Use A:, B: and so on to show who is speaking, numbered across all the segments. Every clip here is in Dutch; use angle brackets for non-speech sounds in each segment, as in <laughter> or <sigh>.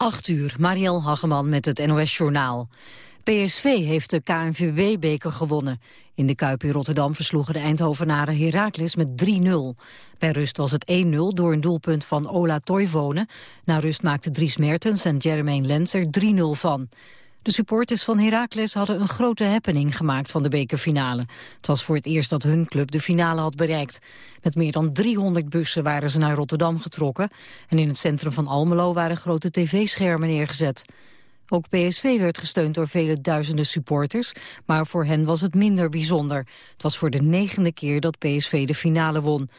A: 8 uur, Marielle Hageman met het NOS Journaal. PSV heeft de KNVB-beker gewonnen. In de Kuip in Rotterdam versloegen de Eindhovenaren Heracles met 3-0. Bij rust was het 1-0 door een doelpunt van Ola Toivonen. Na rust maakten Dries Mertens en Jermaine Lens er 3-0 van. De supporters van Heracles hadden een grote happening gemaakt van de bekerfinale. Het was voor het eerst dat hun club de finale had bereikt. Met meer dan 300 bussen waren ze naar Rotterdam getrokken. En in het centrum van Almelo waren grote tv-schermen neergezet. Ook PSV werd gesteund door vele duizenden supporters, maar voor hen was het minder bijzonder. Het was voor de negende keer dat PSV de finale won.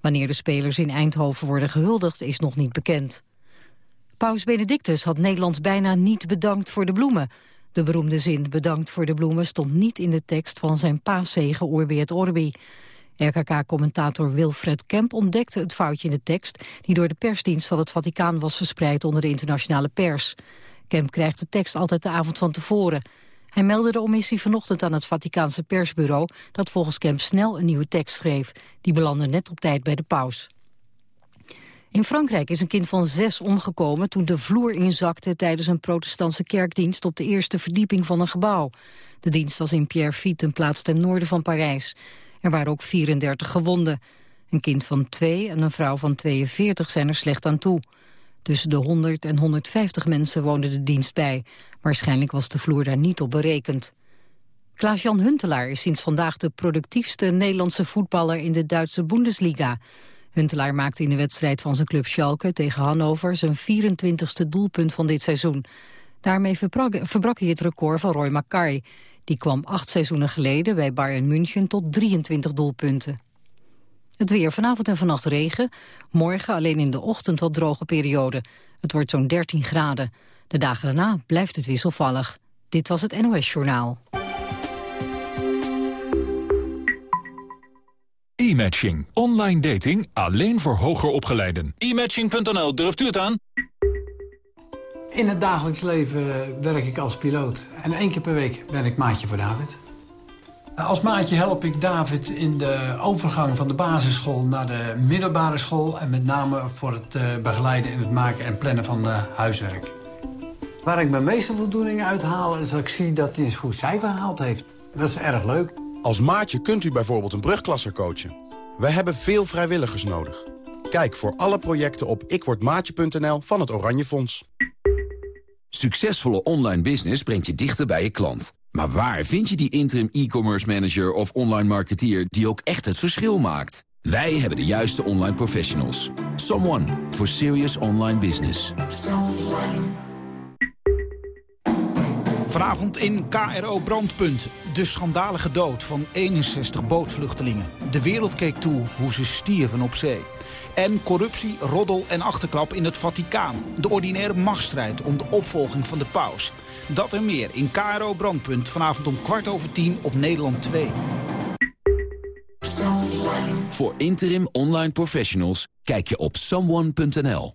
A: Wanneer de spelers in Eindhoven worden gehuldigd is nog niet bekend. Paus Benedictus had Nederland bijna niet bedankt voor de bloemen. De beroemde zin bedankt voor de bloemen stond niet in de tekst van zijn paaszegen Orbi et Orbi. RKK-commentator Wilfred Kemp ontdekte het foutje in de tekst... die door de persdienst van het Vaticaan was verspreid onder de internationale pers. Kemp krijgt de tekst altijd de avond van tevoren. Hij meldde de omissie vanochtend aan het Vaticaanse persbureau... dat volgens Kemp snel een nieuwe tekst schreef. Die belandde net op tijd bij de paus. In Frankrijk is een kind van zes omgekomen toen de vloer inzakte tijdens een protestantse kerkdienst op de eerste verdieping van een gebouw. De dienst was in Pierrefitte, een plaats ten noorden van Parijs. Er waren ook 34 gewonden. Een kind van twee en een vrouw van 42 zijn er slecht aan toe. Tussen de 100 en 150 mensen woonden de dienst bij. Waarschijnlijk was de vloer daar niet op berekend. Klaas-Jan Huntelaar is sinds vandaag de productiefste Nederlandse voetballer in de Duitse Bundesliga. Huntelaar maakte in de wedstrijd van zijn club Schalke tegen Hannover zijn 24ste doelpunt van dit seizoen. Daarmee verbrak, hij het record van Roy Mackay. Die kwam acht seizoenen geleden bij Bayern München tot 23 doelpunten. Het weer vanavond en vannacht regen. Morgen alleen in de ochtend wat droge periode. Het wordt zo'n 13 graden. De dagen daarna blijft het wisselvallig. Dit was het NOS Journaal.
B: E-matching. Online dating alleen voor hoger opgeleiden. E-matching.nl, durft u het aan?
C: In het dagelijks leven werk ik als piloot. En één keer per week ben ik maatje voor David. Als maatje help ik David in de overgang van de basisschool naar de middelbare school... en met name voor het eh, begeleiden in het maken en plannen van uh, huiswerk. Waar ik mijn meeste voldoening uit haal is dat ik zie dat hij een goed cijfer gehaald heeft. Dat is erg leuk.
D: Als maatje kunt u bijvoorbeeld een brugklasser coachen. We hebben veel vrijwilligers nodig. Kijk voor alle projecten op ikwordmaatje.nl van het Oranje Fonds.
E: Succesvolle online business brengt je dichter bij je klant. Maar waar vind je die interim e-commerce manager of online marketeer die ook echt het verschil maakt? Wij hebben de juiste online professionals. Someone for serious online business.
F: Vanavond in KRO Brandpunt. De schandalige dood van 61 bootvluchtelingen. De wereld keek toe hoe ze stierven op zee. En corruptie, roddel en achterklap in het Vaticaan. De ordinaire machtsstrijd om de opvolging van de paus. Dat en meer in KRO Brandpunt vanavond om kwart over tien op Nederland 2.
E: Voor interim online professionals kijk je op someone.nl.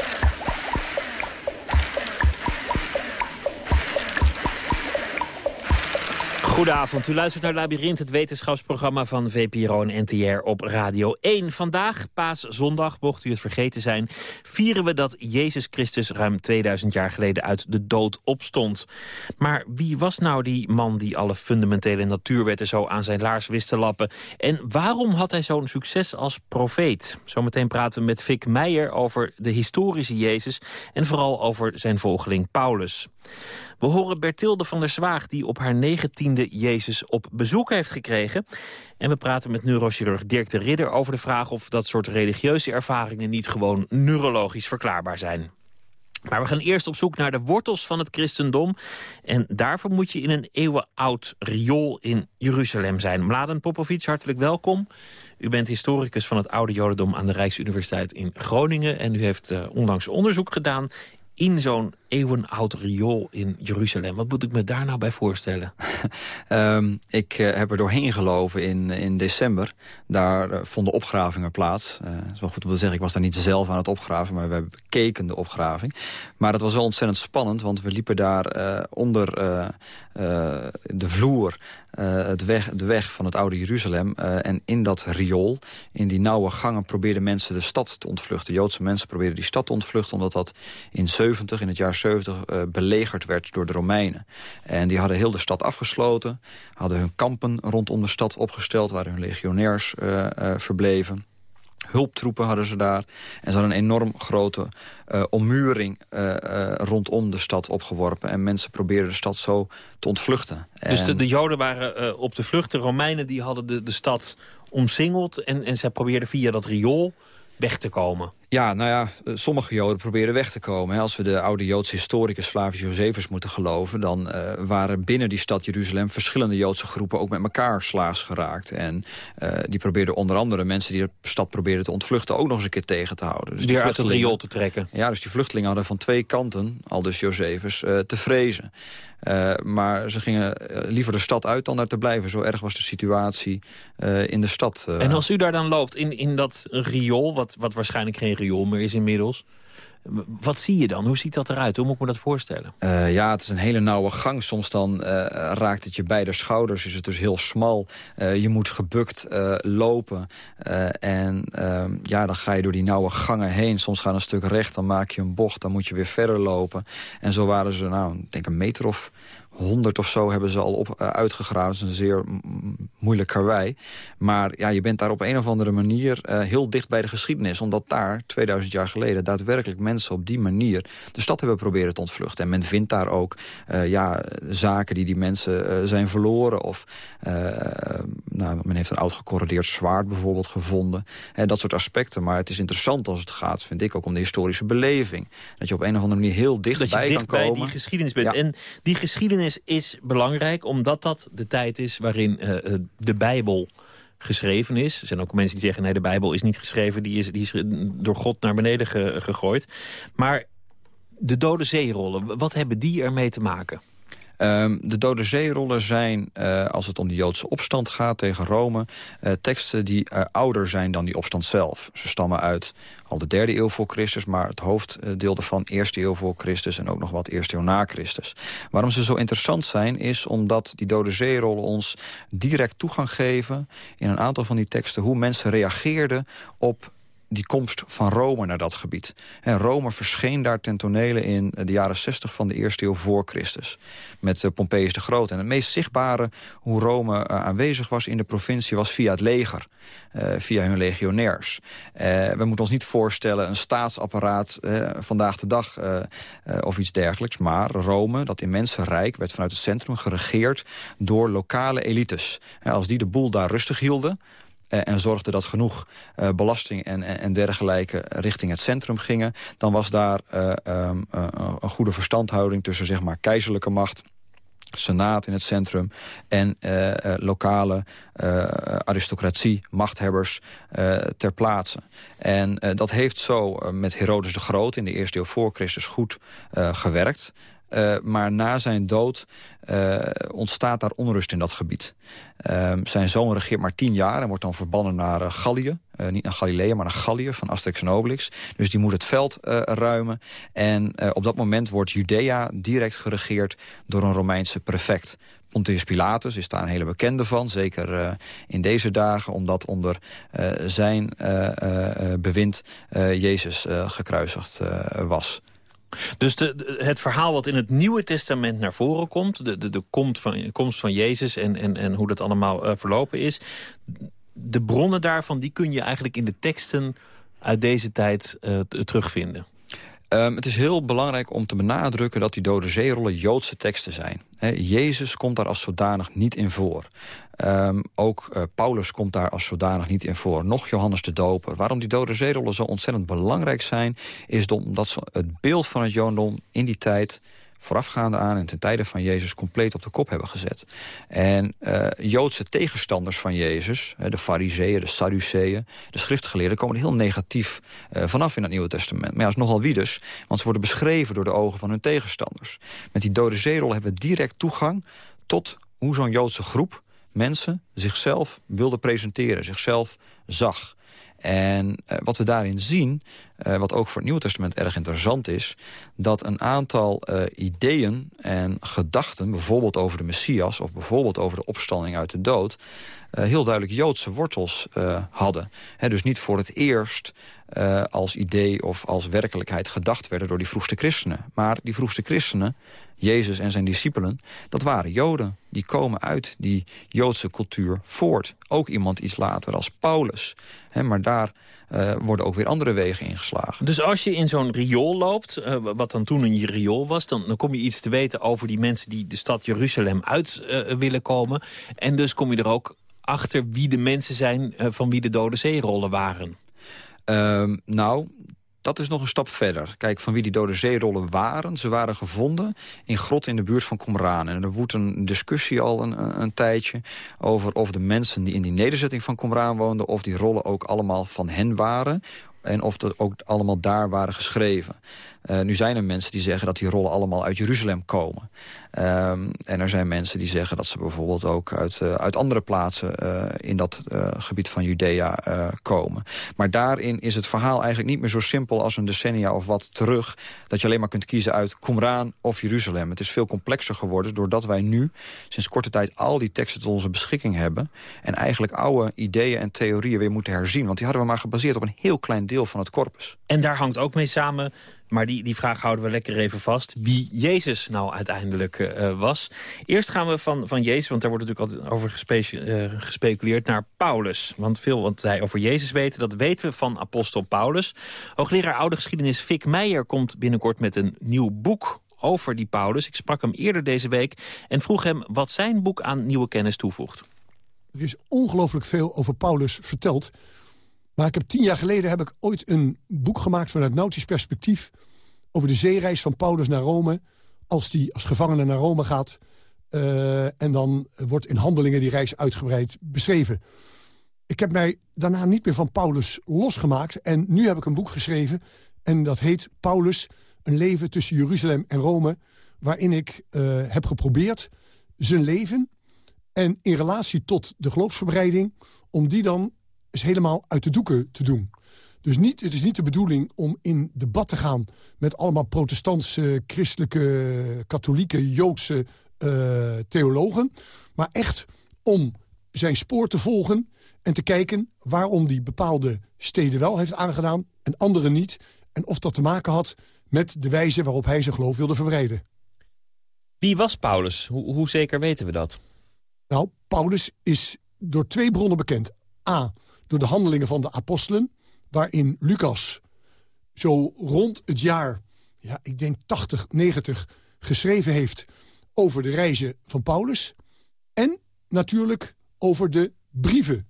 G: Goedenavond, u luistert naar Labyrinth, het wetenschapsprogramma van VPRO en NTR op Radio 1. Vandaag, paaszondag, mocht u het vergeten zijn, vieren we dat Jezus Christus ruim 2000 jaar geleden uit de dood opstond. Maar wie was nou die man die alle fundamentele natuurwetten zo aan zijn laars wist te lappen? En waarom had hij zo'n succes als profeet? Zometeen praten we met Vic Meijer over de historische Jezus en vooral over zijn volgeling Paulus. We horen Bertilde van der Zwaag die op haar negentiende Jezus op bezoek heeft gekregen. En we praten met neurochirurg Dirk de Ridder over de vraag of dat soort religieuze ervaringen niet gewoon neurologisch verklaarbaar zijn. Maar we gaan eerst op zoek naar de wortels van het christendom. En daarvoor moet je in een eeuwenoud riool in Jeruzalem zijn. Mladen Popovic, hartelijk welkom. U bent historicus van het oude jodendom aan de Rijksuniversiteit in Groningen. En u heeft uh, onlangs onderzoek gedaan in zo'n eeuwenoud riool in Jeruzalem. Wat moet ik me daar nou bij voorstellen?
H: um, <laughs> ik uh, heb er doorheen gelopen in, in december. Daar uh, vonden opgravingen plaats. Het is wel goed om te zeggen, ik was daar niet zelf aan het opgraven... maar we bekeken de opgraving. Maar dat was wel ontzettend spannend, want we liepen daar onder de vloer... Uh, het weg, de weg van het oude Jeruzalem. Uh, en in dat riool, in die nauwe gangen... probeerden mensen de stad te ontvluchten. Joodse mensen probeerden die stad te ontvluchten... omdat dat in 70, in het jaar 70 uh, belegerd werd door de Romeinen. En die hadden heel de stad afgesloten. Hadden hun kampen rondom de stad opgesteld... waar hun legionairs verbleven hulptroepen hadden ze daar. En ze hadden een enorm grote uh, ommuring uh, uh, rondom de stad opgeworpen. En mensen probeerden de stad zo te ontvluchten.
G: Dus de, de Joden waren op de vlucht. De Romeinen die hadden de, de stad omsingeld. En, en zij probeerden via dat riool weg te komen.
H: Ja, nou ja, eh, sommige Joden probeerden weg te komen. Als we de oude Joodse historicus Flavius Josephus moeten geloven... dan uh, waren binnen die stad Jeruzalem verschillende Joodse groepen... ook met elkaar slaags geraakt. En uh, die probeerden onder andere mensen die de stad probeerden te ontvluchten... ook nog eens een keer tegen te houden.
G: Dus Weer uit het riool te trekken.
H: Ja, dus die vluchtelingen hadden van twee kanten, al dus Josephus, uh, te vrezen. Maar ze gingen liever de stad uit dan daar te blijven. Zo erg was de situatie in de stad.
G: En als u daar dan loopt, in, in dat riool... Wat, wat waarschijnlijk geen is inmiddels... Wat zie je dan? Hoe ziet dat eruit? Hoe moet ik me dat voorstellen?
H: Uh, ja, het is een hele nauwe gang. Soms dan uh, raakt het je bij de schouders. Is het dus heel smal. Uh, je moet gebukt lopen. en ehm, ja, dan ga je door die nauwe gangen heen. Soms gaat een stuk recht, dan maak je een bocht. Dan moet je weer verder lopen. En zo waren ze, nou, ik denk een meter of honderd of zo hebben ze al op, uh, uitgegraven. Dat is een zeer moeilijk karwei. Maar ja, je bent daar op een of andere manier uh, heel dicht bij de geschiedenis. Omdat daar, 2000 jaar geleden, daadwerkelijk mensen op die manier... de stad hebben proberen te ontvluchten. En men vindt daar ook uh, ja, zaken die die mensen zijn verloren. Of nou, men heeft een oud gecorreleerd zwaard bijvoorbeeld gevonden. En dat soort aspecten. Maar het is interessant als het gaat, vind ik ook, om de historische beleving. Dat je op een of andere manier heel dichtbij
G: dicht
H: kan komen.
G: bij die geschiedenis bent. Ja. En die geschiedenis is belangrijk omdat dat de tijd is waarin uh, de Bijbel geschreven is. Er zijn ook mensen die zeggen... nee, de Bijbel is niet geschreven, die is, die is door God naar beneden ge, gegooid. Maar de dode zeerollen, wat hebben die ermee te maken?
H: Um, de Dode Zeerollen zijn, uh, als het om de Joodse opstand gaat tegen Rome... Uh, teksten die uh, ouder zijn dan die opstand zelf. Ze stammen uit al de derde eeuw voor Christus... maar het hoofddeel ervan eerste eeuw voor Christus... en ook nog wat eerste eeuw na Christus. Waarom ze zo interessant zijn, is omdat die Dode Zeerollen ons direct toegang geven... in een aantal van die teksten hoe mensen reageerden op die komst van Rome naar dat gebied. En Rome verscheen daar ten tonele in de jaren 60 van de eerste eeuw voor Christus. Met uh, Pompeius de Grote. En het meest zichtbare hoe Rome uh, aanwezig was in de provincie was via het leger. Via hun legionairs. we moeten ons niet voorstellen een staatsapparaat vandaag de dag of iets dergelijks. Maar Rome, dat immense rijk, werd vanuit het centrum geregeerd door lokale elites. als die de boel daar rustig hielden en zorgde dat genoeg uh, belasting en, en, dergelijke richting het centrum gingen... dan was daar uh, um, een goede verstandhouding tussen zeg maar, keizerlijke macht senaat in het centrum en lokale aristocratie, machthebbers ter plaatse. En dat heeft zo met Herodes de Groot in de eerste eeuw voor Christus goed gewerkt. Uh, maar na zijn dood uh, ontstaat daar onrust in dat gebied. Uh, zijn zoon regeert maar tien jaar en wordt dan verbannen naar Gallië. niet naar Galilea, maar naar Gallië van Asterix en Obelix. Dus die moet het veld ruimen. En op dat moment wordt Judea direct geregeerd door een Romeinse prefect. Pontius Pilatus is daar een hele bekende van. Zeker in deze dagen, omdat onder zijn bewind Jezus gekruisigd was.
G: Dus de, het verhaal wat in het Nieuwe Testament naar voren komt... de, de, de komst, van, komst van Jezus en, en, en hoe dat allemaal uh, verlopen is... de bronnen daarvan die kun je eigenlijk in de teksten uit deze tijd uh, terugvinden.
H: Um, het is heel belangrijk om te benadrukken dat die dode zeerollen Joodse teksten zijn. Jezus komt daar als zodanig niet in voor. Um, ook uh, Paulus komt daar als zodanig niet in voor. Nog Johannes de Doper. Waarom die dode zeerollen zo ontzettend belangrijk zijn... is omdat het beeld van het Jodendom in die tijd voorafgaande aan en ten tijde van Jezus compleet op de kop hebben gezet. En uh, Joodse tegenstanders van Jezus, de fariseeën, de Sadduceeën... de schriftgeleerden komen heel negatief uh, vanaf in het Nieuwe Testament. Maar ja, dat is nogal wie dus, want ze worden beschreven door de ogen van hun tegenstanders. Met die dode zeerol hebben we direct toegang tot hoe zo'n Joodse groep mensen zichzelf wilde presenteren, zichzelf zag. En uh, wat we daarin zien, uh, wat ook voor het Nieuwe Testament erg interessant is... dat een aantal uh, ideeën en gedachten, bijvoorbeeld over de Messias... of bijvoorbeeld over de opstanding uit de dood... heel duidelijk Joodse wortels hadden. Dus niet voor het eerst als idee of als werkelijkheid gedacht werden... door die vroegste christenen. Maar die vroegste christenen Jezus en zijn discipelen, dat waren Joden. Die komen uit die Joodse cultuur voort. Ook iemand iets later als Paulus. maar daar uh, worden ook weer andere wegen ingeslagen.
G: Dus als je in zo'n riool loopt, uh, wat dan toen een riool was... Dan, dan kom je iets te weten over die mensen die de stad Jeruzalem uit uh, willen komen. En dus kom je er ook achter wie de mensen zijn van wie de Dode Zeerollen waren.
H: Uh, nou, dat is nog een stap verder. Kijk, van wie die dode zeerollen waren. Ze waren gevonden in grotten in de buurt van Qumran. En er woedt een discussie al een, een, tijdje... over of de mensen die in die nederzetting van Qumran woonden... of die rollen ook allemaal van hen waren... en of dat ook allemaal daar waren geschreven. Uh, nu zijn er mensen die zeggen dat die rollen allemaal uit Jeruzalem komen. Um, en er zijn mensen die zeggen dat ze bijvoorbeeld ook uit, uh, uit andere plaatsen uh, in dat gebied van Judea komen. Maar daarin is het verhaal eigenlijk niet meer zo simpel als een decennia of wat terug. Dat je alleen maar kunt kiezen uit Qumran of Jeruzalem. Het is veel complexer geworden doordat wij nu sinds korte tijd al die teksten tot onze beschikking hebben. En eigenlijk oude ideeën en theorieën weer moeten herzien. Want die hadden we maar gebaseerd op een heel klein deel van het corpus.
G: En daar hangt ook mee samen maar die, die vraag houden we lekker even vast. Wie Jezus nou uiteindelijk uh, was. Eerst gaan we van, van Jezus, want daar wordt natuurlijk altijd over uh, gespeculeerd... naar Paulus. Want veel wat wij over Jezus weten, dat weten we van apostel Paulus. Hoogleraar oude geschiedenis Fik Meijer komt binnenkort met een nieuw boek over die Paulus. Ik sprak hem eerder deze week en vroeg hem wat zijn boek aan nieuwe kennis toevoegt.
I: Er is ongelooflijk veel over Paulus verteld... Maar ik heb tien jaar geleden heb ik ooit een boek gemaakt... vanuit nautisch perspectief over de zeereis van Paulus naar Rome... als die als gevangene naar Rome gaat. Uh, en dan wordt in handelingen die reis uitgebreid beschreven. Ik heb mij daarna niet meer van Paulus losgemaakt. En nu heb ik een boek geschreven. En dat heet Paulus, een leven tussen Jeruzalem en Rome. Waarin ik uh, heb geprobeerd zijn leven... en in relatie tot de geloofsverbreiding... om die dan is helemaal uit de doeken te doen. Dus niet, het is niet de bedoeling om in debat te gaan... met allemaal protestantse, christelijke, katholieke, joodse uh, theologen. Maar echt om zijn spoor te volgen en te kijken... waarom die bepaalde steden wel heeft aangedaan en andere niet. En of dat te maken had met de wijze waarop hij zijn geloof wilde verbreiden.
G: Wie was Paulus? Hoe, hoe zeker weten we dat?
I: Nou, Paulus is door twee bronnen bekend. A, door de handelingen van de apostelen... waarin Lucas zo rond het jaar, ja, ik denk 80, 90... geschreven heeft over de reizen van Paulus... en natuurlijk over de brieven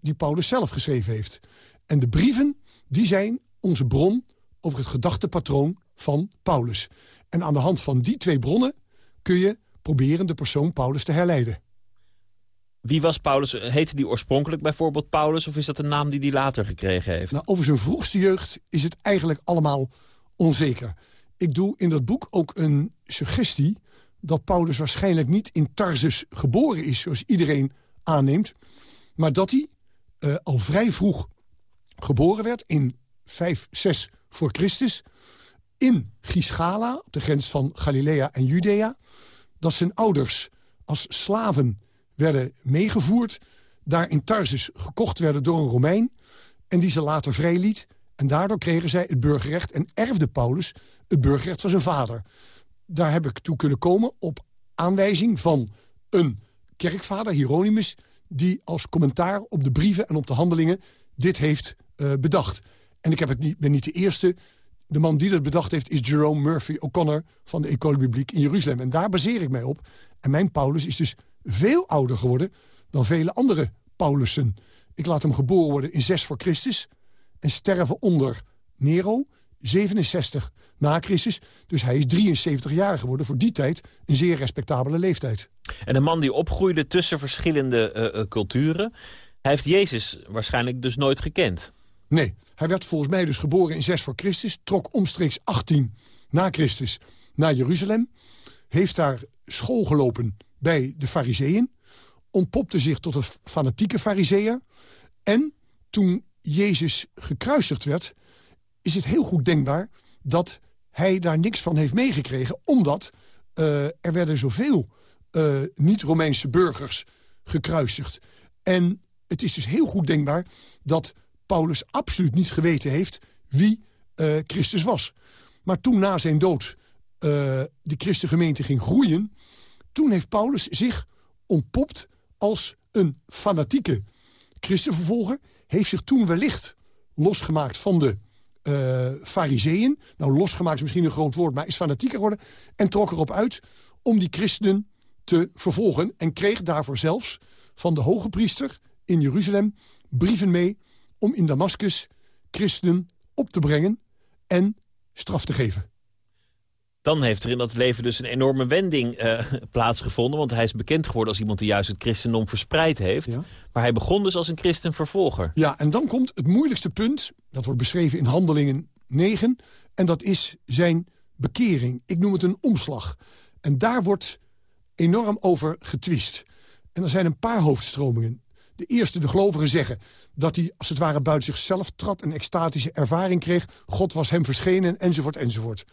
I: die Paulus zelf geschreven heeft. En de brieven die zijn onze bron over het gedachtepatroon van Paulus. En aan de hand van die twee bronnen kun je proberen de persoon Paulus te herleiden.
G: Wie was Paulus? Heette die oorspronkelijk bijvoorbeeld Paulus... of is dat een naam die hij later gekregen heeft?
I: Nou, over zijn vroegste jeugd is het eigenlijk allemaal onzeker. Ik doe in dat boek ook een suggestie... dat Paulus waarschijnlijk niet in Tarsus geboren is... zoals iedereen aanneemt... maar dat hij uh, al vrij vroeg geboren werd... in 5, 6 voor Christus... in Gisgala, op de grens van Galilea en Judea... dat zijn ouders als slaven werden meegevoerd... daar in Tarsus gekocht werden door een Romein... en die ze later vrijliet. En daardoor kregen zij het burgerrecht en erfde Paulus het burgerrecht van zijn vader. Daar heb ik toe kunnen komen op aanwijzing van een kerkvader, Hieronymus... die als commentaar op de brieven en op de handelingen dit heeft uh, bedacht. En ik heb het niet, ben niet de eerste. De man die dat bedacht heeft is Jerome Murphy O'Connor... van de Ecole Biblique in Jeruzalem. En daar baseer ik mij op. En mijn Paulus is dus veel ouder geworden dan vele andere Paulussen. Ik laat hem geboren worden in 6 voor Christus en sterven onder Nero, 67 na Christus. Dus hij is 73 jaar geworden. Voor die tijd een zeer respectabele leeftijd.
G: En een man die opgroeide tussen verschillende uh, culturen. Hij heeft Jezus waarschijnlijk dus nooit gekend.
I: Nee, hij werd volgens mij dus geboren in 6 voor Christus. Trok omstreeks 18 na Christus naar Jeruzalem. Heeft daar school gelopen bij de fariseeën. Ontpopte zich tot een fanatieke fariseer. En toen Jezus gekruisigd werd... is het heel goed denkbaar dat hij daar niks van heeft meegekregen... omdat uh, er werden zoveel uh, niet-Romeinse burgers gekruisigd. En het is dus heel goed denkbaar dat Paulus absoluut niet geweten heeft... wie uh, Christus was. Maar toen na zijn dood de christengemeente ging groeien... toen heeft Paulus zich ontpopt als een fanatieke christenvervolger... heeft zich toen wellicht losgemaakt van de uh, fariseeën. Nou, losgemaakt is misschien een groot woord, maar is fanatieker geworden. En trok erop uit om die christenen te vervolgen. En kreeg daarvoor zelfs van de hoge priester in Jeruzalem brieven mee... om in Damascus christenen op te brengen en straf te geven
G: dan heeft er in dat leven dus een enorme wending uh, <laughs> plaatsgevonden. Want hij is bekend geworden als iemand die juist het christendom verspreid heeft. Maar hij begon dus als een christenvervolger.
I: Ja, en dan komt het moeilijkste punt. Dat wordt beschreven in Handelingen 9. En dat is zijn bekering. Ik noem het een omslag. En daar wordt enorm over getwist. En er zijn een paar hoofdstromingen. De eerste, de gelovigen zeggen dat hij als het ware buiten zichzelf trad... een extatische ervaring kreeg. God was hem verschenen, enzovoort, enzovoort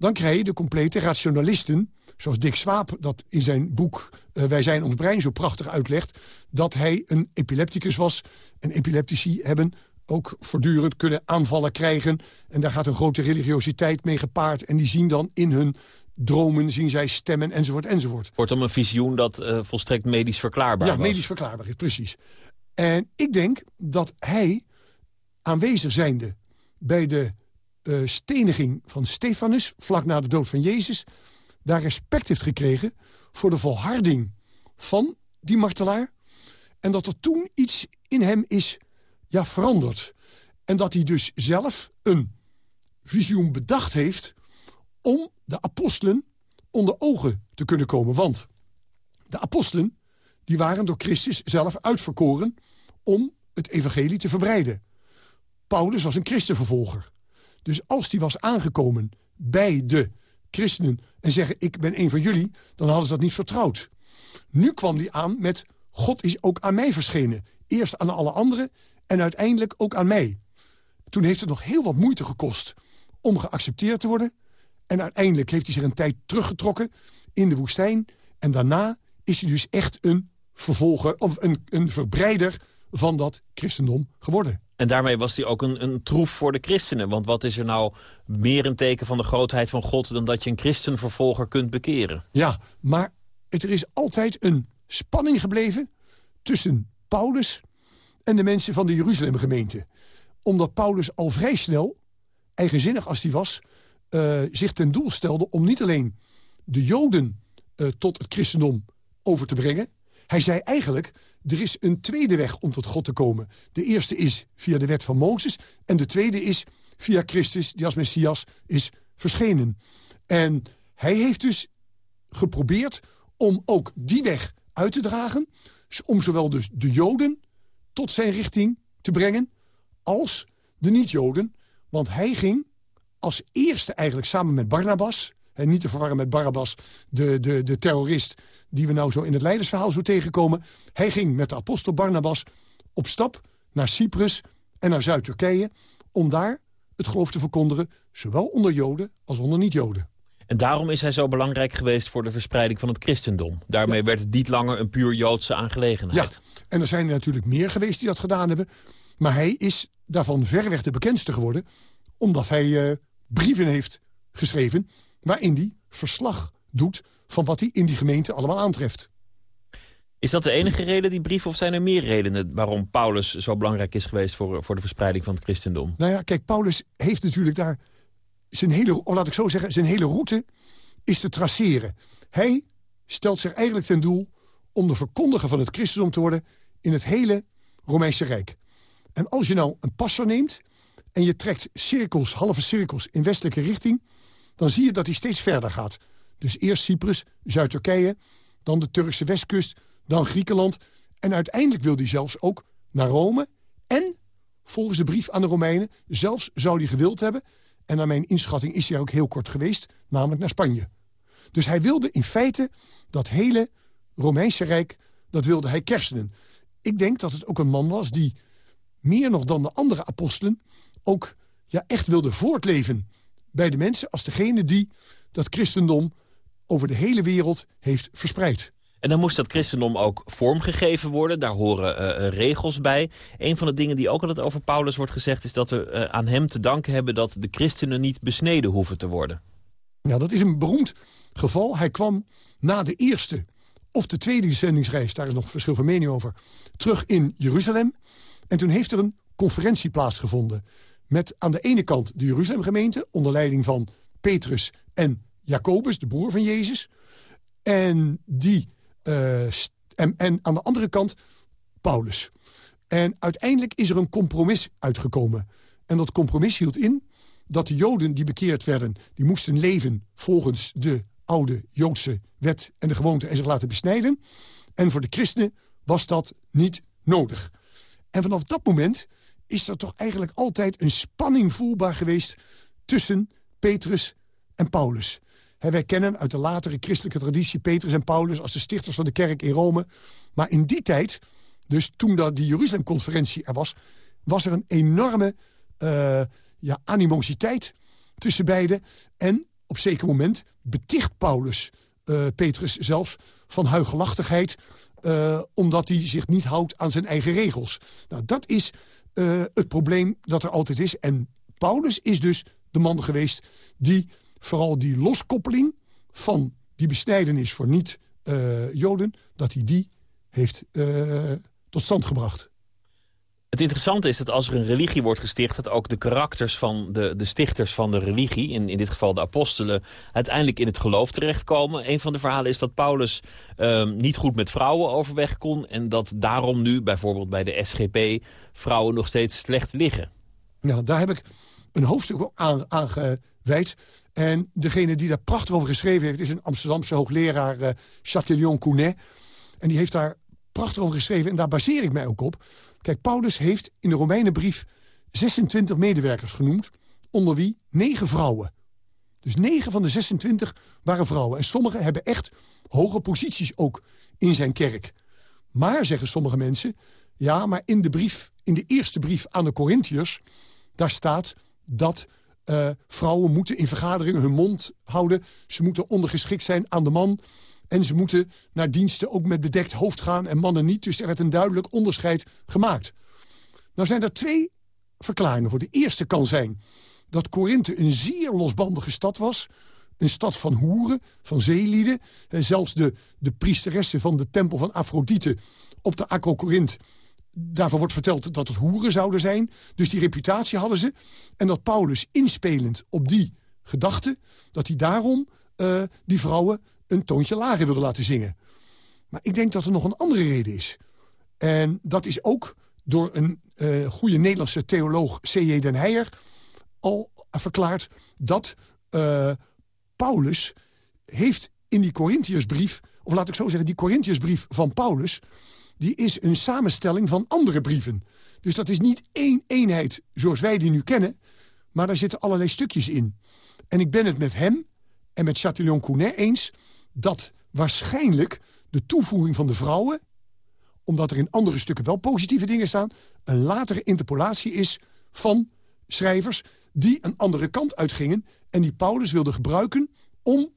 I: dan krijg je de complete rationalisten... zoals Dick Swaap dat in zijn boek uh, Wij zijn ons brein zo prachtig uitlegt... dat hij een epilepticus was. En epileptici hebben ook voortdurend kunnen aanvallen krijgen. En daar gaat een grote religiositeit mee gepaard. En die zien dan in hun dromen, zien zij stemmen, enzovoort, enzovoort.
G: Kortom, een visioen dat uh, volstrekt medisch verklaarbaar
I: ja, was. Ja, medisch verklaarbaar is, precies. En ik denk dat hij, aanwezig zijnde bij de uh, steniging van Stefanus... vlak na de dood van Jezus... daar respect heeft gekregen voor de volharding van die martelaar... en dat er toen iets in hem is ja, veranderd. En dat hij dus zelf een visioen bedacht heeft... om de apostelen onder ogen te kunnen komen. Want de apostelen die waren door Christus zelf uitverkoren... om het evangelie te verbreiden. Paulus was een christenvervolger. Dus als die was aangekomen bij de christenen en zeggen... ik ben een van jullie, dan hadden ze dat niet vertrouwd. Nu kwam die aan met... God is ook aan mij verschenen. Eerst aan alle anderen en uiteindelijk ook aan mij. Toen heeft het nog heel wat moeite gekost om geaccepteerd te worden. En uiteindelijk heeft hij zich een tijd teruggetrokken in de woestijn. En daarna is hij dus echt een vervolger of een, een verbreider van dat christendom geworden.
G: En daarmee was hij ook een, een troef voor de christenen. Want wat is er nou meer een teken van de grootheid van God... dan dat je een christenvervolger kunt bekeren?
I: Ja, maar het, er is altijd een spanning gebleven... tussen Paulus en de mensen van de Jeruzalem-gemeente. Omdat Paulus al vrij snel, eigenzinnig als hij was... Uh, zich ten doel stelde om niet alleen de Joden uh, tot het christendom over te brengen... Hij zei eigenlijk, er is een tweede weg om tot God te komen. De eerste is via de wet van Mozes. En de tweede is via Christus, die als Messias is verschenen. En hij heeft dus geprobeerd om ook die weg uit te dragen. Om zowel dus de Joden tot zijn richting te brengen... als de niet-Joden. Want hij ging als eerste eigenlijk samen met Barnabas... En niet te verwarren met Barabbas, de, de, de terrorist... die we nou zo in het leidersverhaal zo tegenkomen. Hij ging met de apostel Barnabas op stap naar Cyprus en naar Zuid-Turkije... om daar het geloof te verkondigen, zowel onder Joden als onder niet-Joden.
G: En daarom is hij zo belangrijk geweest voor de verspreiding van het christendom. Daarmee werd het niet langer een puur Joodse aangelegenheid.
I: Ja, en er zijn er natuurlijk meer geweest die dat gedaan hebben. Maar hij is daarvan verreweg de bekendste geworden... omdat hij uh, brieven heeft geschreven waarin hij verslag doet van wat hij in die gemeente allemaal aantreft.
G: Is dat de enige reden, die brief, of zijn er meer redenen... waarom Paulus zo belangrijk is geweest voor, voor de verspreiding van het christendom?
I: Nou ja, kijk, Paulus heeft natuurlijk daar zijn hele, of laat ik zo zeggen, zijn hele route is te traceren. Hij stelt zich eigenlijk ten doel om de verkondiger van het christendom te worden... in het hele Romeinse Rijk. En als je nou een passer neemt en je trekt cirkels, halve cirkels in westelijke richting... dan zie je dat hij steeds verder gaat. Dus eerst Cyprus, Zuid-Turkije, dan de Turkse westkust, dan Griekenland... en uiteindelijk wil hij zelfs ook naar Rome... en, volgens de brief aan de Romeinen, zelfs zou hij gewild hebben... en naar mijn inschatting is hij ook heel kort geweest, namelijk naar Spanje. Dus hij wilde in feite dat hele Romeinse Rijk, dat wilde hij kersenen. Ik denk dat het ook een man was die meer nog dan de andere apostelen... ook ja, echt wilde voortleven bij de mensen... als degene die dat christendom over de hele wereld heeft verspreid.
G: En dan moest dat christendom ook vormgegeven worden. Daar horen uh, regels bij. Een van de dingen die ook altijd over Paulus wordt gezegd... is dat we uh, aan hem te danken hebben dat de christenen niet besneden hoeven te worden.
I: Ja, dat is een beroemd geval. Hij kwam na de eerste of de tweede zendingsreis... daar is nog verschil van mening over... terug in Jeruzalem. En toen heeft er een conferentie plaatsgevonden... met aan de ene kant de Jeruzalemgemeente... onder leiding van Petrus en Jacobus, de broer van Jezus. En, die, uh, en, en aan de andere kant Paulus. En uiteindelijk is er een compromis uitgekomen. En dat compromis hield in dat de Joden die bekeerd werden... die moesten leven volgens de oude Joodse wet en de gewoonte... en zich laten besnijden. En voor de christenen was dat niet nodig. En vanaf dat moment is er toch eigenlijk altijd een spanning voelbaar geweest... tussen Petrus en Paulus. wij kennen uit de latere christelijke traditie Petrus en Paulus... als de stichters van de kerk in Rome. Maar in die tijd, dus toen dat die Jeruzalem-conferentie er was... was er een enorme uh, ja, animositeit tussen beiden. En op zeker moment beticht Paulus uh, Petrus zelfs van huigelachtigheid... Uh, omdat hij zich niet houdt aan zijn eigen regels. Nou, dat is uh, het probleem dat er altijd is. En Paulus is dus de man geweest die vooral die loskoppeling... van die besnijdenis voor niet-Joden, dat hij die heeft tot stand gebracht.
G: Het interessante is dat als er een religie wordt gesticht... dat ook de karakters van de, de stichters van de religie... In, in dit geval de apostelen, uiteindelijk in het geloof terechtkomen. Een van de verhalen is dat Paulus um, niet goed met vrouwen overweg kon... en dat daarom nu bijvoorbeeld bij de SGP vrouwen nog steeds slecht liggen.
I: Ja, daar heb ik een hoofdstuk aan, aan gewijd. En degene die daar prachtig over geschreven heeft... is een Amsterdamse hoogleraar, uh, Chatillon Counet. En die heeft daar prachtig over geschreven. En daar baseer ik mij ook op. Kijk, Paulus heeft in de Romeinenbrief 26 medewerkers genoemd... onder wie 9 vrouwen. Dus 9 van de 26 waren vrouwen. En sommigen hebben echt hoge posities ook in zijn kerk. Maar, zeggen sommige mensen... ja, maar in de, brief, in de eerste brief aan de Corinthiërs... daar staat dat uh, vrouwen moeten in vergaderingen hun mond houden. Ze moeten ondergeschikt zijn aan de man. En ze moeten naar diensten ook met bedekt hoofd gaan en mannen niet. Dus er werd een duidelijk onderscheid gemaakt. Nou zijn er twee verklaringen voor. De eerste kan zijn dat Korinthe een zeer losbandige stad was. Een stad van hoeren, van zeelieden. En zelfs de, de priesteressen van de tempel van Afrodite op de Acro daarvan wordt verteld dat het hoeren zouden zijn. Dus die reputatie hadden ze. En dat Paulus inspelend op die gedachte... dat hij daarom uh, die vrouwen een toontje lager wilde laten zingen. Maar ik denk dat er nog een andere reden is. En dat is ook door een uh, goede Nederlandse theoloog C.J. den Heijer... al verklaard dat uh, Paulus heeft in die Corinthiërsbrief... of laat ik zo zeggen, die Corinthiërsbrief van Paulus... die is een samenstelling van andere brieven. Dus dat is niet één eenheid zoals wij die nu kennen... maar daar zitten allerlei stukjes in. En ik ben het met hem en met Chatillon Counet eens dat waarschijnlijk de toevoeging van de vrouwen... omdat er in andere stukken wel positieve dingen staan... een latere interpolatie is van schrijvers die een andere kant uitgingen... en die Paulus wilde gebruiken om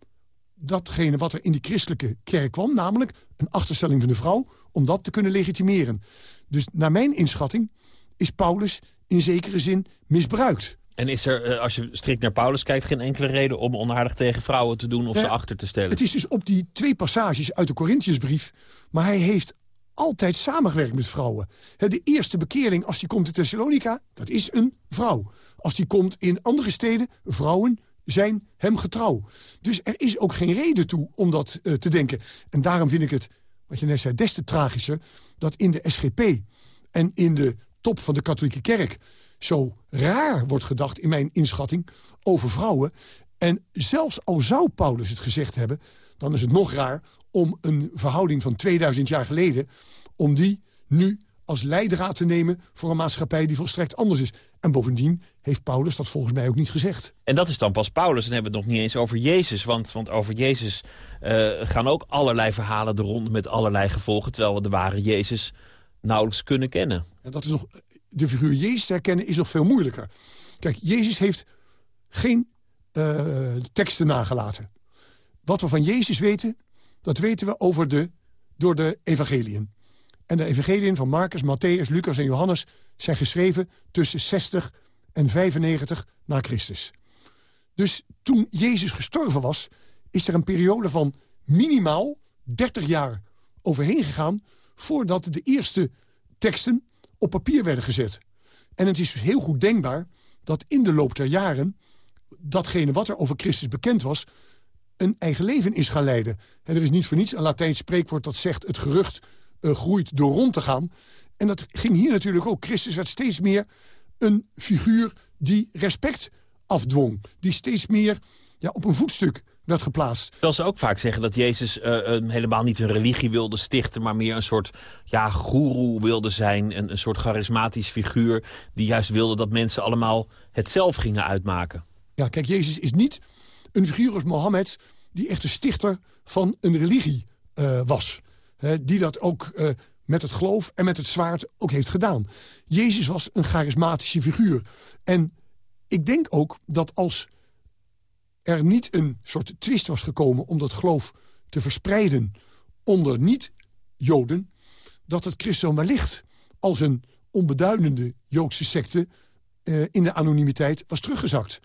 I: datgene wat er in die christelijke kerk kwam... namelijk een achterstelling van de vrouw, om dat te kunnen legitimeren. Dus naar mijn inschatting is Paulus in zekere zin misbruikt.
G: En is er, eh, als je strikt naar Paulus kijkt... geen enkele reden om onaardig tegen vrouwen te doen of ze achter te stellen?
I: Het is dus op die twee passages uit de Corinthiërsbrief... maar hij heeft altijd samengewerkt met vrouwen. De eerste bekering als hij komt in Thessalonica, dat is een vrouw. Als hij komt in andere steden, vrouwen zijn hem getrouw. Dus er is ook geen reden toe om dat uh, te denken. En daarom vind ik het, wat je net zei, des te tragischer... dat in de SGP en in de top van de katholieke kerk zo raar wordt gedacht, in mijn inschatting, over vrouwen. En zelfs al zou Paulus het gezegd hebben... dan is het nog raar om een verhouding van 2000 jaar geleden... om die nu als leidraad te nemen voor een maatschappij die volstrekt anders is. En bovendien heeft Paulus dat volgens mij ook niet gezegd.
G: En dat is dan pas Paulus. Dan hebben we het nog niet eens over Jezus. Want, want over Jezus uh, gaan ook allerlei verhalen de rond met allerlei gevolgen... terwijl we de ware Jezus nauwelijks kunnen kennen.
I: En dat is nog, de figuur Jezus herkennen is nog veel moeilijker. Kijk, Jezus heeft geen uh, teksten nagelaten. Wat we van Jezus weten, dat weten we over de, door de evangeliën. En de evangeliën van Marcus, Matthäus, Lucas en Johannes... zijn geschreven tussen 60 en 95 na Christus. Dus toen Jezus gestorven was... is er een periode van minimaal 30 jaar overheen gegaan... voordat de eerste teksten op papier werden gezet. En het is dus heel goed denkbaar dat in de loop der jaren... datgene wat er over Christus bekend was... een eigen leven is gaan leiden. En er is niet voor niets een Latijns spreekwoord dat zegt... het gerucht uh, groeit door rond te gaan. En dat ging hier natuurlijk ook. Christus werd steeds meer een figuur die respect afdwong. Die steeds meer ja, op een voetstuk werd geplaatst.
G: Terwijl ze ook vaak zeggen dat Jezus uh, helemaal niet een religie wilde stichten... maar meer een soort ja, goeroe wilde zijn. Een, een soort charismatisch figuur die juist wilde dat mensen allemaal het zelf gingen uitmaken.
I: Ja, kijk, Jezus is niet een figuur als Mohammed... die echt de stichter van een religie uh, was die dat ook met het geloof en met het zwaard ook heeft gedaan. Jezus was een charismatische figuur. En ik denk ook dat als er niet een soort twist was gekomen... om dat geloof te verspreiden onder niet-Joden... dat het christendom wellicht als een onbeduidende Joodse secte... Uh, in de anonimiteit was teruggezakt.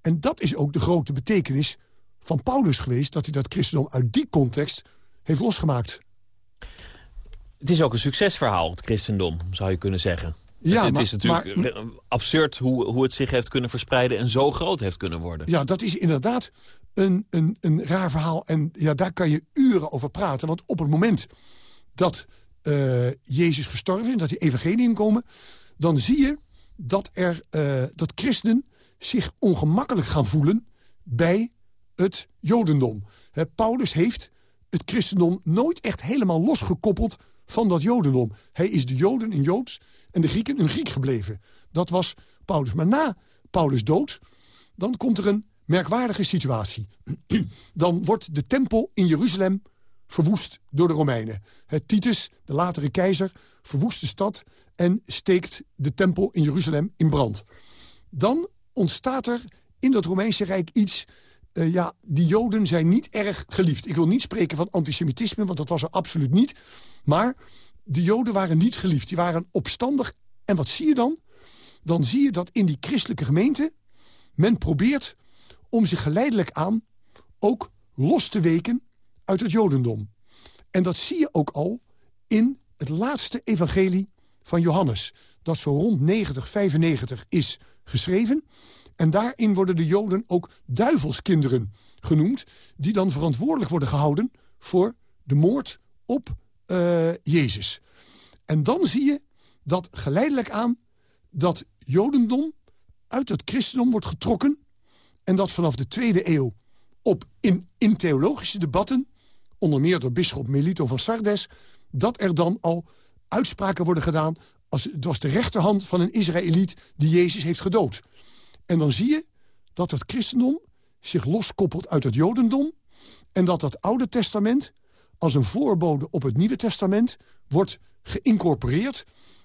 I: En dat is ook de grote betekenis van Paulus geweest... dat hij dat christendom uit die context heeft losgemaakt.
G: Het is ook een succesverhaal, het christendom, zou je kunnen zeggen. Ja, het, maar, is natuurlijk maar, absurd hoe, hoe het zich heeft kunnen verspreiden... en zo groot heeft kunnen worden.
I: Ja, dat is inderdaad een, een, een raar verhaal. En ja, daar kan je uren over praten. Want op het moment dat uh, Jezus gestorven is... dat die evangeliën komen... dan zie je dat, er, uh, dat christenen zich ongemakkelijk gaan voelen... bij het jodendom. He, Paulus heeft het christendom nooit echt helemaal losgekoppeld van dat jodendom. Hij is de joden een joods en de grieken een griek gebleven. Dat was Paulus. Maar na Paulus dood, dan komt er een merkwaardige situatie. <clears throat> dan wordt de tempel in Jeruzalem verwoest door de Romeinen. Het Titus, de latere keizer, verwoest de stad... en steekt de tempel in Jeruzalem in brand. Dan ontstaat er in dat Romeinse Rijk iets uh, ja, die Joden zijn niet erg geliefd. Ik wil niet spreken van antisemitisme, want dat was er absoluut niet. Maar de Joden waren niet geliefd. Die waren opstandig. En wat zie je dan? Dan zie je dat in die christelijke gemeente... men probeert om zich geleidelijk aan ook los te weken uit het Jodendom. En dat zie je ook al in het laatste evangelie van Johannes. Dat zo rond 90, 95 is geschreven. En daarin worden de Joden ook duivelskinderen genoemd... die dan verantwoordelijk worden gehouden voor de moord op uh, Jezus. En dan zie je dat geleidelijk aan dat Jodendom uit het christendom wordt getrokken... en dat vanaf de tweede eeuw op in, in theologische debatten... onder meer door bisschop Melito van Sardes... dat er dan al uitspraken worden gedaan... als het was de rechterhand van een Israëliet die Jezus heeft gedood. En dan zie je dat het christendom zich loskoppelt uit het jodendom... en dat het Oude Testament als een voorbode op het Nieuwe Testament wordt geïncorporeerd...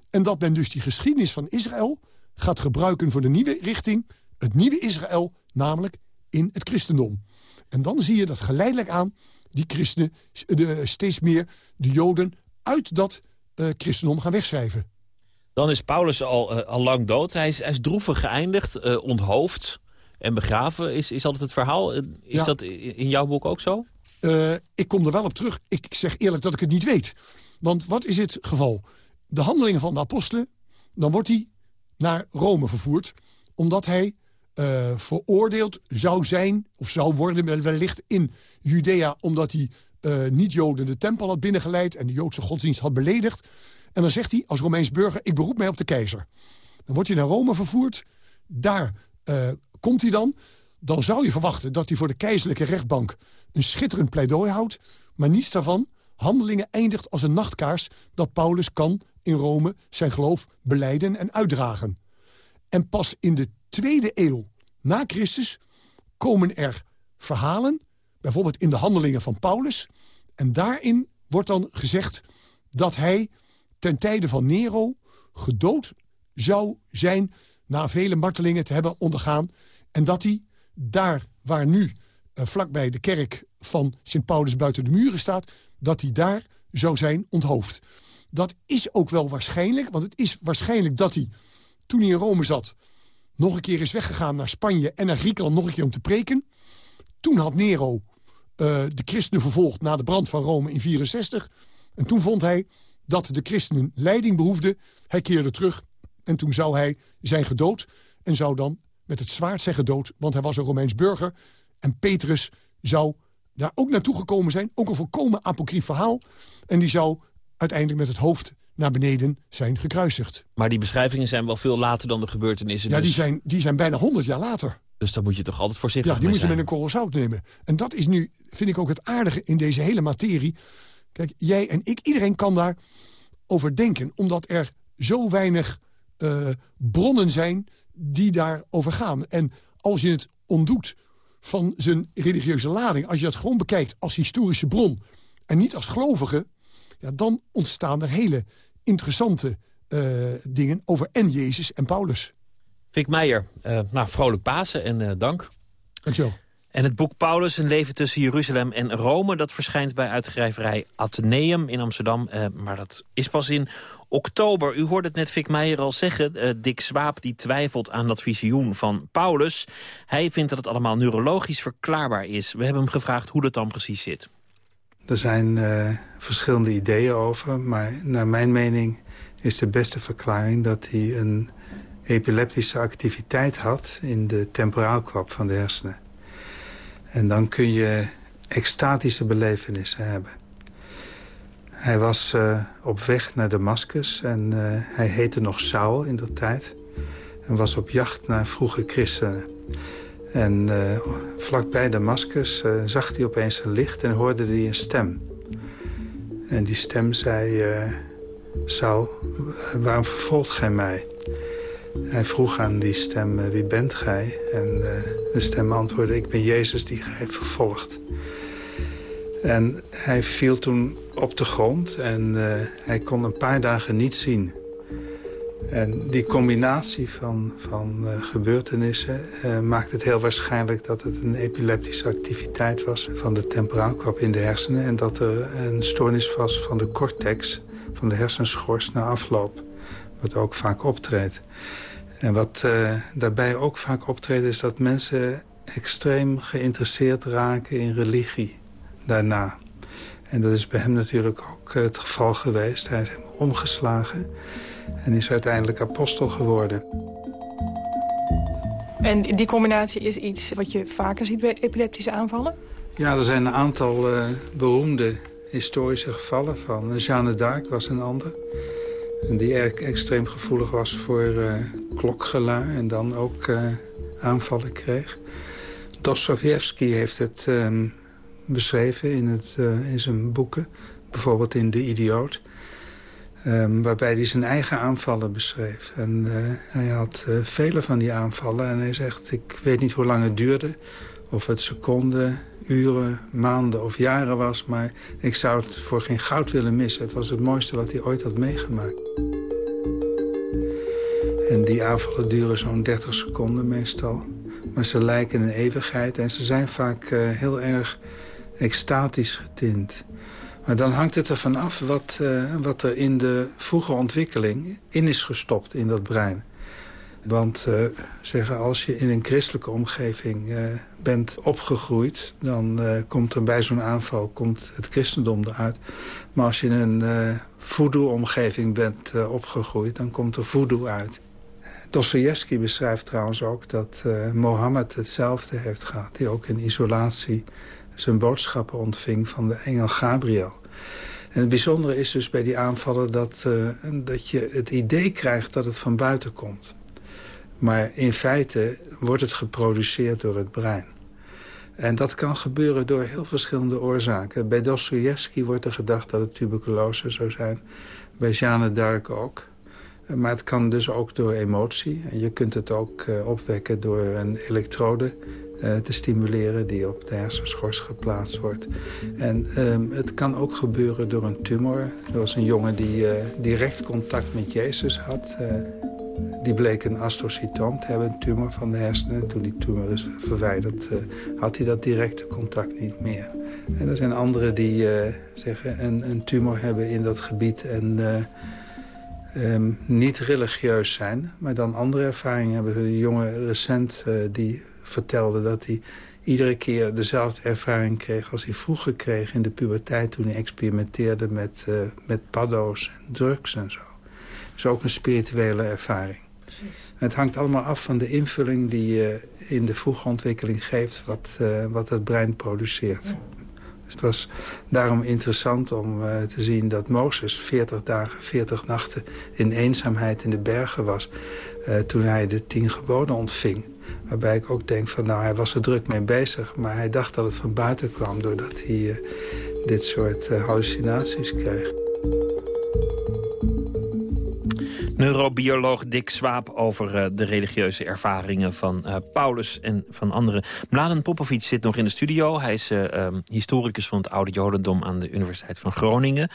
I: en dat men dus die geschiedenis van Israël gaat gebruiken voor de nieuwe richting... het nieuwe Israël, namelijk in het christendom. En dan zie je dat geleidelijk aan die christenen de, steeds meer de joden uit dat uh, christendom gaan wegschrijven.
G: Dan is Paulus al, uh, al lang dood. Hij is, hij is droevig geëindigd, uh, onthoofd en begraven. Is, is altijd het verhaal. Is ja. dat in jouw boek ook zo?
I: Uh, ik kom er wel op terug. Ik zeg eerlijk dat ik het niet weet. Want wat is het geval? De handelingen van de apostelen, dan wordt hij naar Rome vervoerd... omdat hij uh, veroordeeld zou zijn, of zou worden wellicht in Judea... omdat hij uh, niet-Joden de tempel had binnengeleid... en de Joodse godsdienst had beledigd. En dan zegt hij als Romeins burger, ik beroep mij op de keizer. Dan wordt hij naar Rome vervoerd. Daar uh, komt hij dan. Dan zou je verwachten dat hij voor de keizerlijke rechtbank... een schitterend pleidooi houdt. Maar niets daarvan. Handelingen eindigt als een nachtkaars... dat Paulus kan in Rome zijn geloof beleiden en uitdragen. En pas in de tweede eeuw na Christus komen er verhalen... bijvoorbeeld in de handelingen van Paulus... en daarin wordt dan gezegd dat hij ten tijde van Nero gedood zou zijn... na vele martelingen te hebben ondergaan... en dat hij daar waar nu uh, vlakbij de kerk van Sint Paulus buiten de muren staat... dat hij daar zou zijn onthoofd. Dat is ook wel waarschijnlijk, want het is waarschijnlijk dat hij... toen hij in Rome zat, nog een keer is weggegaan naar Spanje... en naar Griekenland nog een keer om te preken. Toen had Nero uh, de christenen vervolgd na de brand van Rome in 64. En toen vond hij dat de christenen leiding behoefden. Hij keerde terug en toen zou hij zijn gedood... en zou dan met het zwaard zijn gedood, want hij was een Romeins burger. En Petrus zou daar ook naartoe gekomen zijn. Ook een volkomen apocrief verhaal. En die zou uiteindelijk met het hoofd naar beneden zijn gekruisigd.
G: Maar die beschrijvingen zijn wel veel later dan de gebeurtenissen.
I: Ja,
G: dus...
I: die, zijn, die zijn bijna honderd jaar later.
G: Dus dan moet je toch altijd voorzichtig
I: Ja, die moet je met een korrel zout nemen. En dat is nu, vind ik ook het aardige in deze hele materie. Kijk, jij en ik, iedereen kan daar over denken. Omdat er zo weinig uh, bronnen zijn die daarover gaan. En als je het ontdoet van zijn religieuze lading... als je het gewoon bekijkt als historische bron en niet als gelovige... Ja, dan ontstaan er hele interessante uh, dingen over en Jezus en Paulus.
G: Fik Meijer, uh, nou, vrolijk Pasen en dank.
I: Dankjewel.
G: En het boek Paulus, een leven tussen Jeruzalem en Rome... dat verschijnt bij uitgeverij Atheneum in Amsterdam. Uh, maar dat is pas in oktober. U hoorde het net Fik Meijer al zeggen. Uh, Dick Swaap die twijfelt aan dat visioen van Paulus. Hij vindt dat het allemaal neurologisch verklaarbaar is. We hebben hem gevraagd hoe dat dan precies zit.
J: Er zijn uh, verschillende ideeën over. Maar naar mijn mening is de beste verklaring... dat hij een epileptische activiteit had in de temporaalkwap van de hersenen. En dan kun je extatische belevenissen hebben. Hij was uh, op weg naar Damascus en uh, hij heette nog Saul in dat tijd. En was op jacht naar vroege christenen. En uh, vlakbij Damascus zag hij opeens een licht en hoorde hij een stem. En die stem zei... Saul, waarom vervolgt gij mij? Hij vroeg aan die stem, wie bent gij? En uh, de stem antwoordde, ik ben Jezus die gij vervolgt. En hij viel toen op de grond en uh, hij kon een paar dagen niet zien. En die combinatie van, van uh, gebeurtenissen maakt het heel waarschijnlijk... dat het een epileptische activiteit was van de temporaalkwap in de hersenen... en dat er een stoornis was van de cortex, van de hersenschors na afloop... wat ook vaak optreedt. En wat uh, daarbij ook vaak optreedt is dat mensen extreem geïnteresseerd raken in religie daarna. En dat is bij hem natuurlijk ook het geval geweest. Hij is helemaal omgeslagen en is uiteindelijk apostel geworden.
K: En die combinatie is iets wat je vaker ziet bij epileptische aanvallen?
J: Ja, er zijn een aantal uh, beroemde historische gevallen van. Jeanne d'Arc was een ander die erg extreem gevoelig was voor uh, klokgelui en dan ook uh, aanvallen kreeg. Dostoevsky heeft het um, beschreven in, het, uh, in zijn boeken. Bijvoorbeeld in De Idioot. Um, waarbij hij zijn eigen aanvallen beschreef. En hij had vele van die aanvallen. En hij zegt, ik weet niet hoe lang het duurde. Of het seconden, uren, maanden of jaren was. Maar ik zou het voor geen goud willen missen. Het was het mooiste wat hij ooit had meegemaakt. En die aanvallen duren zo'n 30 seconden meestal. Maar ze lijken een eeuwigheid en ze zijn vaak uh, heel erg extatisch getint. Maar dan hangt het ervan af wat, uh, wat er in de vroege ontwikkeling in is gestopt in dat brein. Want uh, zeggen, als je in een christelijke omgeving uh, bent opgegroeid... dan uh, komt er bij zo'n aanval komt het christendom eruit. Maar als je in een voodoo-omgeving bent opgegroeid... dan komt er voodoo uit. Dostoevsky beschrijft trouwens ook dat Mohammed hetzelfde heeft gehad. Die ook in isolatie zijn boodschappen ontving van de engel Gabriel. En het bijzondere is dus bij die aanvallen dat, dat je het idee krijgt dat het van buiten komt. Maar in feite wordt het geproduceerd door het brein. En dat kan gebeuren door heel verschillende oorzaken. Bij Dostoevsky wordt er gedacht dat het tuberculose zou zijn. Bij Jeanne d'Arc ook. Maar het kan dus ook door emotie. En je kunt het ook uh, opwekken door een elektrode te stimuleren... die op de hersenschors geplaatst wordt. En um, het kan ook gebeuren door een tumor. Er was een jongen die uh, direct contact met Jezus had... Die bleek een astrocytoom te hebben, een tumor van de hersenen. En toen die tumor is verwijderd, had hij dat directe contact niet meer. En er zijn anderen die zeggen een, een, tumor hebben in dat gebied... en um, niet religieus zijn, maar dan andere ervaringen hebben. Een jongen recent die vertelde dat hij iedere keer dezelfde ervaring kreeg... als hij vroeger kreeg in de puberteit toen hij experimenteerde met, met paddo's en drugs en zo is ook een spirituele ervaring. Precies. Het hangt allemaal af van de invulling die je in de vroege ontwikkeling geeft... wat, uh, wat het brein produceert. Dus het was daarom interessant om uh, te zien dat Mozes 40 dagen, 40 nachten... in eenzaamheid in de bergen was toen hij de tien geboden ontving. Waarbij ik ook denk van, nou, hij was er druk mee bezig... maar hij dacht dat het van buiten kwam doordat hij dit soort hallucinaties kreeg.
G: Neurobioloog Dick Swaap over uh, de religieuze ervaringen van Paulus en van anderen. Mladen Popovic zit nog in de studio. Hij is um, historicus van het oude Jodendom aan de Universiteit van Groningen.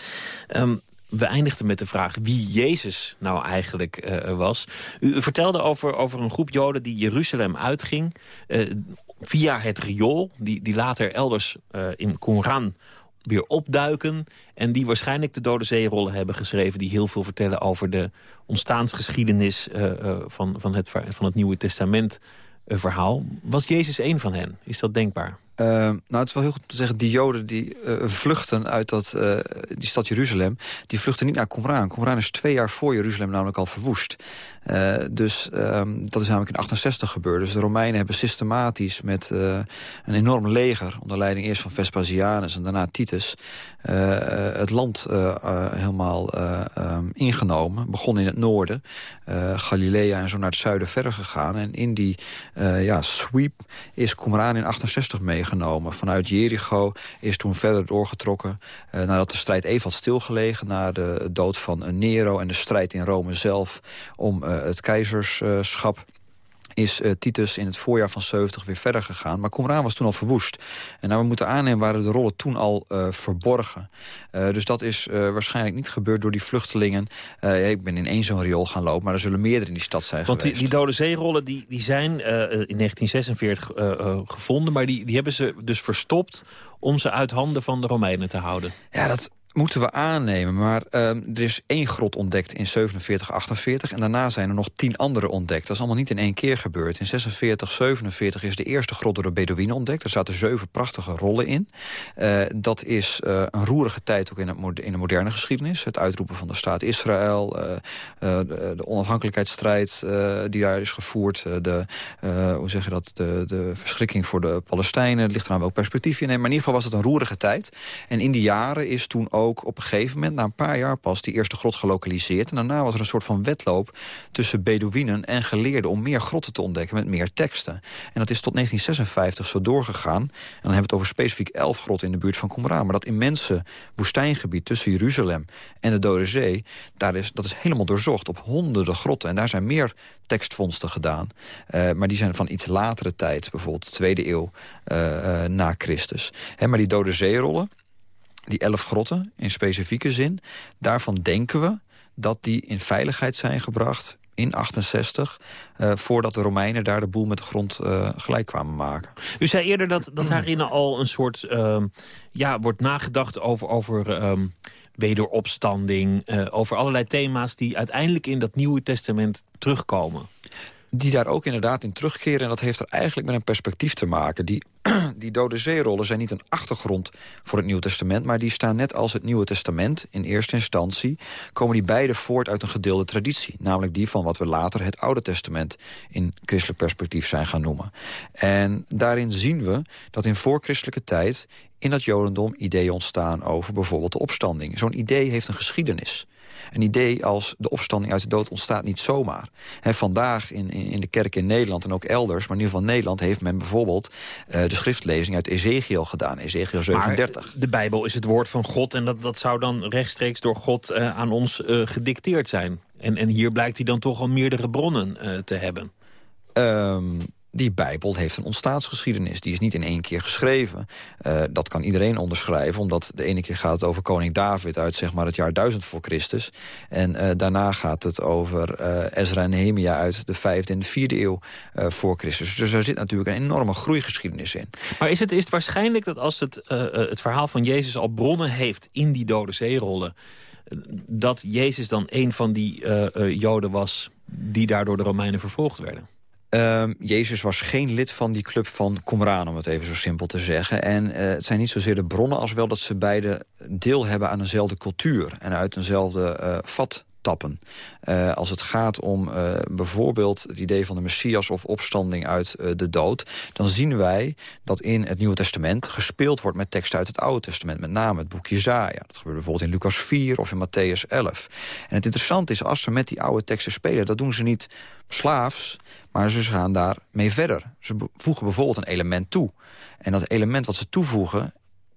G: Um, we eindigden met de vraag wie Jezus nou eigenlijk was. U, vertelde over, over een groep Joden die Jeruzalem uitging... via het riool, die, die later elders in Qumran weer opduiken... en die waarschijnlijk de Dode Zeerollen hebben geschreven... die heel veel vertellen over de ontstaansgeschiedenis uh, uh, van, van, het, van het Nieuwe Testament uh, verhaal. Was Jezus één van hen? Is dat denkbaar?
H: Uh, nou, het is wel heel goed te zeggen, die Joden die uh, vluchten uit dat, uh, die stad Jeruzalem... die vluchten niet naar Qumran. Qumran is twee jaar voor Jeruzalem namelijk al verwoest. Dus um, dat is namelijk in 68 gebeurd. Dus de Romeinen hebben systematisch met een enorm leger... onder leiding eerst van Vespasianus en daarna Titus... het land helemaal um, ingenomen. Begon in het noorden, Galilea en zo naar het zuiden verder gegaan. En in die ja, sweep is Qumran in 68 genomen. Vanuit Jericho is toen verder doorgetrokken... Uh, nadat de strijd even had stilgelegen... na de dood van Nero en de strijd in Rome zelf... om uh, het keizerschap is uh, Titus in het voorjaar van 70 weer verder gegaan. Maar Qumran was toen al verwoest. En nou, we moeten aannemen waren de rollen toen al uh, verborgen. Uh, dus dat is waarschijnlijk niet gebeurd door die vluchtelingen. ik ben in één zo'n riool gaan lopen, maar er zullen meerdere in die stad zijn
G: Want
H: geweest.
G: die, die Dode Zeerollen die, die zijn in 1946 gevonden... maar die, die hebben ze dus verstopt om ze uit handen van de Romeinen te houden.
H: Ja, dat moeten we aannemen. Maar uh, er is één grot ontdekt in 47, 48. En daarna zijn er nog tien andere ontdekt. Dat is allemaal niet in één keer gebeurd. In 46, 47 is de eerste grot door de Bedouinen ontdekt. Er zaten zeven prachtige rollen in. Uh, dat is uh, een roerige tijd ook in, het, in de moderne geschiedenis. Het uitroepen van de staat Israël. de, de, onafhankelijkheidsstrijd die daar is gevoerd. de, hoe zeg je dat, de, de verschrikking voor de Palestijnen. Het ligt er aan welk perspectief je. Maar in ieder geval was het een roerige tijd. En in die jaren is toen ook ook op een gegeven moment, na een paar jaar pas... die eerste grot gelokaliseerd. En daarna was er een soort van wedloop tussen Bedouinen en geleerden... om meer grotten te ontdekken met meer teksten. En dat is tot 1956 zo doorgegaan. En dan hebben we het over specifiek elf grotten in de buurt van Qumran. Maar dat immense woestijngebied tussen Jeruzalem en de Dode Zee... Daar is, dat is helemaal doorzocht op honderden grotten. En daar zijn meer tekstvondsten gedaan. Uh, maar die zijn van iets latere tijd, bijvoorbeeld de tweede eeuw uh, uh, na Christus. He, maar die Dode Zeerollen die elf grotten in specifieke zin, daarvan denken we dat die in veiligheid zijn gebracht in 68, uh, voordat de Romeinen daar de boel met de grond uh, gelijk kwamen maken.
G: U zei eerder dat, dat daarin al een soort, uh, ja, wordt nagedacht over, over um, wederopstanding, uh, over allerlei thema's die uiteindelijk in dat Nieuwe Testament terugkomen
H: die daar ook inderdaad in terugkeren. En dat heeft er eigenlijk met een perspectief te maken... die, <clears throat> die Dode Zeerollen zijn niet een achtergrond voor het Nieuwe Testament... maar die staan net als het Nieuwe Testament in eerste instantie... komen die beide voort uit een gedeelde traditie. Namelijk die van wat we later het Oude Testament in christelijk perspectief zijn gaan noemen. En daarin zien we dat in voorchristelijke tijd in dat jodendom ideeën ontstaan over bijvoorbeeld de opstanding. Zo'n idee heeft een geschiedenis. Een idee als de opstanding uit de dood ontstaat niet zomaar. vandaag in, in de kerk in Nederland en ook elders... maar in ieder geval Nederland heeft men bijvoorbeeld... Uh, de schriftlezing uit Ezekiel gedaan, Ezekiel 37.
G: Maar de Bijbel is het woord van God... en dat, dat zou dan rechtstreeks door God uh, aan ons uh, gedicteerd zijn. En, en hier blijkt hij dan toch al meerdere bronnen te hebben.
H: Um, die Bijbel heeft een ontstaansgeschiedenis. Die is niet in één keer geschreven. Uh, dat kan iedereen onderschrijven, omdat de ene keer gaat het over koning David... uit zeg maar, het jaar 1000 voor Christus. En uh, daarna gaat het over uh, Ezra en Nehemia uit de vijfde en de vierde eeuw voor Christus. Dus er zit natuurlijk een enorme groeigeschiedenis in.
G: Maar is het, is het waarschijnlijk dat als het, het verhaal van Jezus al bronnen heeft... in die dode zeerollen, dat Jezus dan een van die joden was... die daardoor de Romeinen vervolgd werden?
H: Um, Jezus was geen lid van die club van Qumran, om het even zo simpel te zeggen. En uh, het zijn niet zozeer de bronnen als wel dat ze beide deel hebben aan eenzelfde cultuur... en uit eenzelfde uh, vat tappen. Uh, als het gaat om bijvoorbeeld het idee van de Messias of opstanding uit de dood... dan zien wij dat in het Nieuwe Testament gespeeld wordt met teksten uit het Oude Testament. Met name het boek Jezaja. Dat gebeurt bijvoorbeeld in Lucas 4 of in Matthäus 11. En het interessante is, als ze met die oude teksten spelen... dat doen ze niet slaafs, maar ze gaan daarmee verder. Ze voegen bijvoorbeeld een element toe. En dat element wat ze toevoegen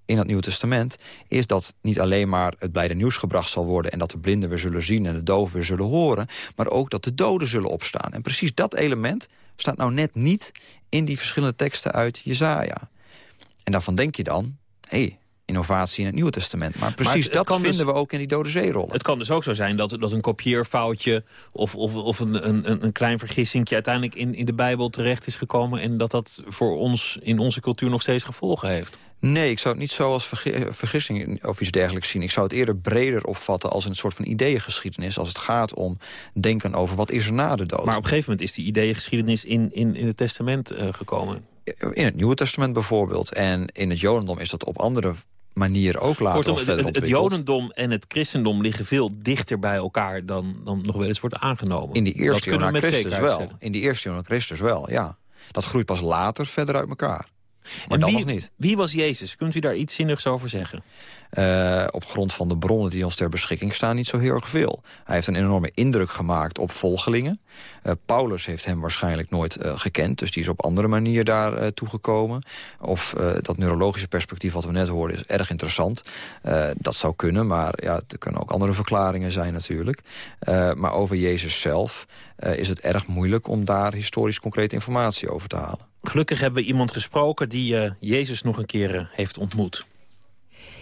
H: in het Nieuwe Testament... is dat niet alleen maar het blijde nieuws gebracht zal worden... en dat de blinden weer zullen zien en de doven weer zullen horen... maar ook dat de doden zullen opstaan. En precies dat element staat nou net niet in die verschillende teksten uit Jezaja. En daarvan denk je dan... hé, hey, innovatie in het Nieuwe Testament. Maar precies dat vinden dus- we ook in die Dode Zeerollen.
G: Het kan dus ook zo zijn dat, dat een kopieerfoutje... of, of, of een, een, een klein vergissingje uiteindelijk in, in de Bijbel terecht is gekomen... en dat dat voor ons in onze cultuur nog steeds gevolgen heeft.
H: Nee, ik zou het niet zo als vergissing of iets dergelijks zien. Ik zou het eerder breder opvatten als een soort van ideeëngeschiedenis... als het gaat om denken over wat is er na de dood.
G: Maar op een gegeven moment is die ideeëngeschiedenis in, in, in het testament uh, gekomen.
H: In het Nieuwe Testament bijvoorbeeld. En in het Jodendom is dat op andere manier ook later Kortom, verder
G: het, het Jodendom en het christendom liggen veel dichter bij elkaar... dan, dan nog wel eens wordt aangenomen.
H: In die eerste eeuw na Christus wel. In die eerste eeuw na Christus wel, ja. Dat groeit pas later verder uit elkaar. Maar en
G: wie,
H: nog niet.
G: Wie was Jezus? Kunt u daar iets zinnigs over zeggen?
H: Uh, op grond van de bronnen die ons ter beschikking staan niet zo heel erg veel. Hij heeft een enorme indruk gemaakt op volgelingen. Uh, Paulus heeft hem waarschijnlijk nooit uh, gekend, dus die is op andere manier daar toegekomen. Of dat neurologische perspectief wat we net hoorden is erg interessant. dat zou kunnen, maar ja, er kunnen ook andere verklaringen zijn natuurlijk. maar over Jezus zelf is het erg moeilijk om daar historisch concrete informatie over te halen.
G: Gelukkig hebben we iemand gesproken die Jezus nog een keer heeft ontmoet.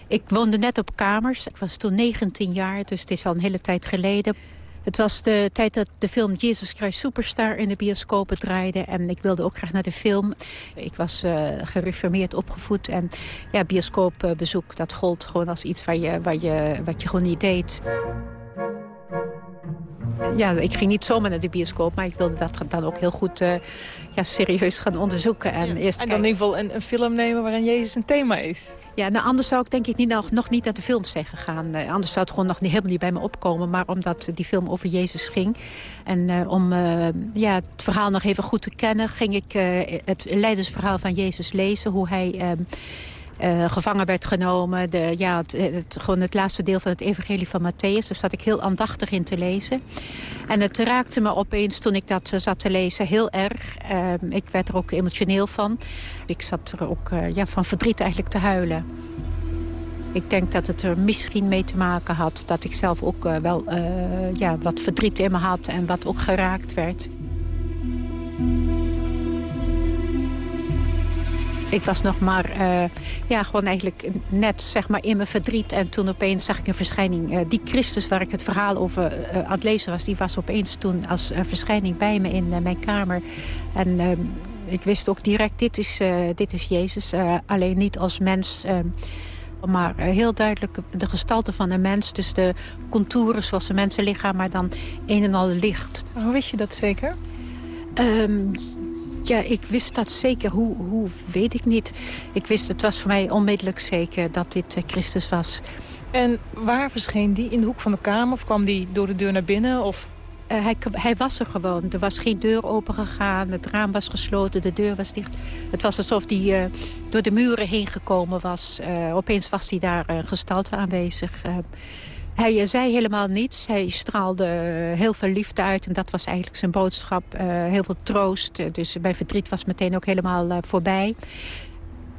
L: Ik woonde net op kamers. Ik was toen 19 jaar, dus het is al een hele tijd geleden. Het was de tijd dat de film Jesus Christ Superstar in de bioscopen draaide. En ik wilde ook graag naar de film. Ik was uh, gereformeerd opgevoed. En ja, bioscoopbezoek, dat gold gewoon als iets waar je, je, wat je gewoon niet deed ja, ik ging niet zomaar naar de bioscoop, maar ik wilde dat dan ook heel goed uh, ja, serieus gaan onderzoeken. En, eerst
K: en dan in ieder geval een, een, film nemen waarin Jezus een thema is.
L: Ja, nou anders zou ik denk ik niet, nog, nog niet naar de film zijn gegaan. Uh, anders zou het gewoon nog niet, helemaal niet bij me opkomen. Maar omdat die film over Jezus ging en uh, om ja, het verhaal nog even goed te kennen... ging ik het leidensverhaal van Jezus lezen, hoe hij uh, gevangen werd genomen. De, ja, het, gewoon het laatste deel van het evangelie van Matthäus. Daar zat ik heel aandachtig in te lezen. En het raakte me opeens toen ik dat uh, zat te lezen heel erg. Uh, ik werd er ook emotioneel van. Ik zat er ook uh, ja, van verdriet eigenlijk te huilen. Ik denk dat het er misschien mee te maken had dat ik zelf ook wel ja, wat verdriet in me had en wat ook geraakt werd. Ik was nog maar, uh, ja, gewoon eigenlijk net zeg maar in mijn verdriet. En toen opeens zag ik een verschijning. Uh, die Christus waar ik het verhaal over uh, aan het lezen was... die was opeens toen als verschijning bij me in mijn kamer. En ehm, ik wist ook direct, dit is, dit is Jezus. alleen niet als mens... Ehm, maar heel duidelijk de gestalte van een mens. Dus de contouren zoals een mensenlichaam, maar dan een en al licht.
K: Hoe wist je dat zeker?
L: Um, Ja, ik wist dat zeker. Hoe, hoe weet ik niet. Ik wist, het was voor mij onmiddellijk zeker dat dit eh, Christus was.
K: En waar verscheen die? In de hoek van de kamer? Of kwam die door de deur naar binnen? Of...
L: Uh, hij, hij, was er gewoon. Er was geen deur opengegaan. Het raam was gesloten. De deur was dicht. Het was alsof hij uh, door de muren heen gekomen was. Uh, opeens was hij daar gestalte aanwezig. Hij zei helemaal niets. Hij straalde heel veel liefde uit. En dat was eigenlijk zijn boodschap. heel veel troost. Dus mijn verdriet was meteen ook helemaal voorbij.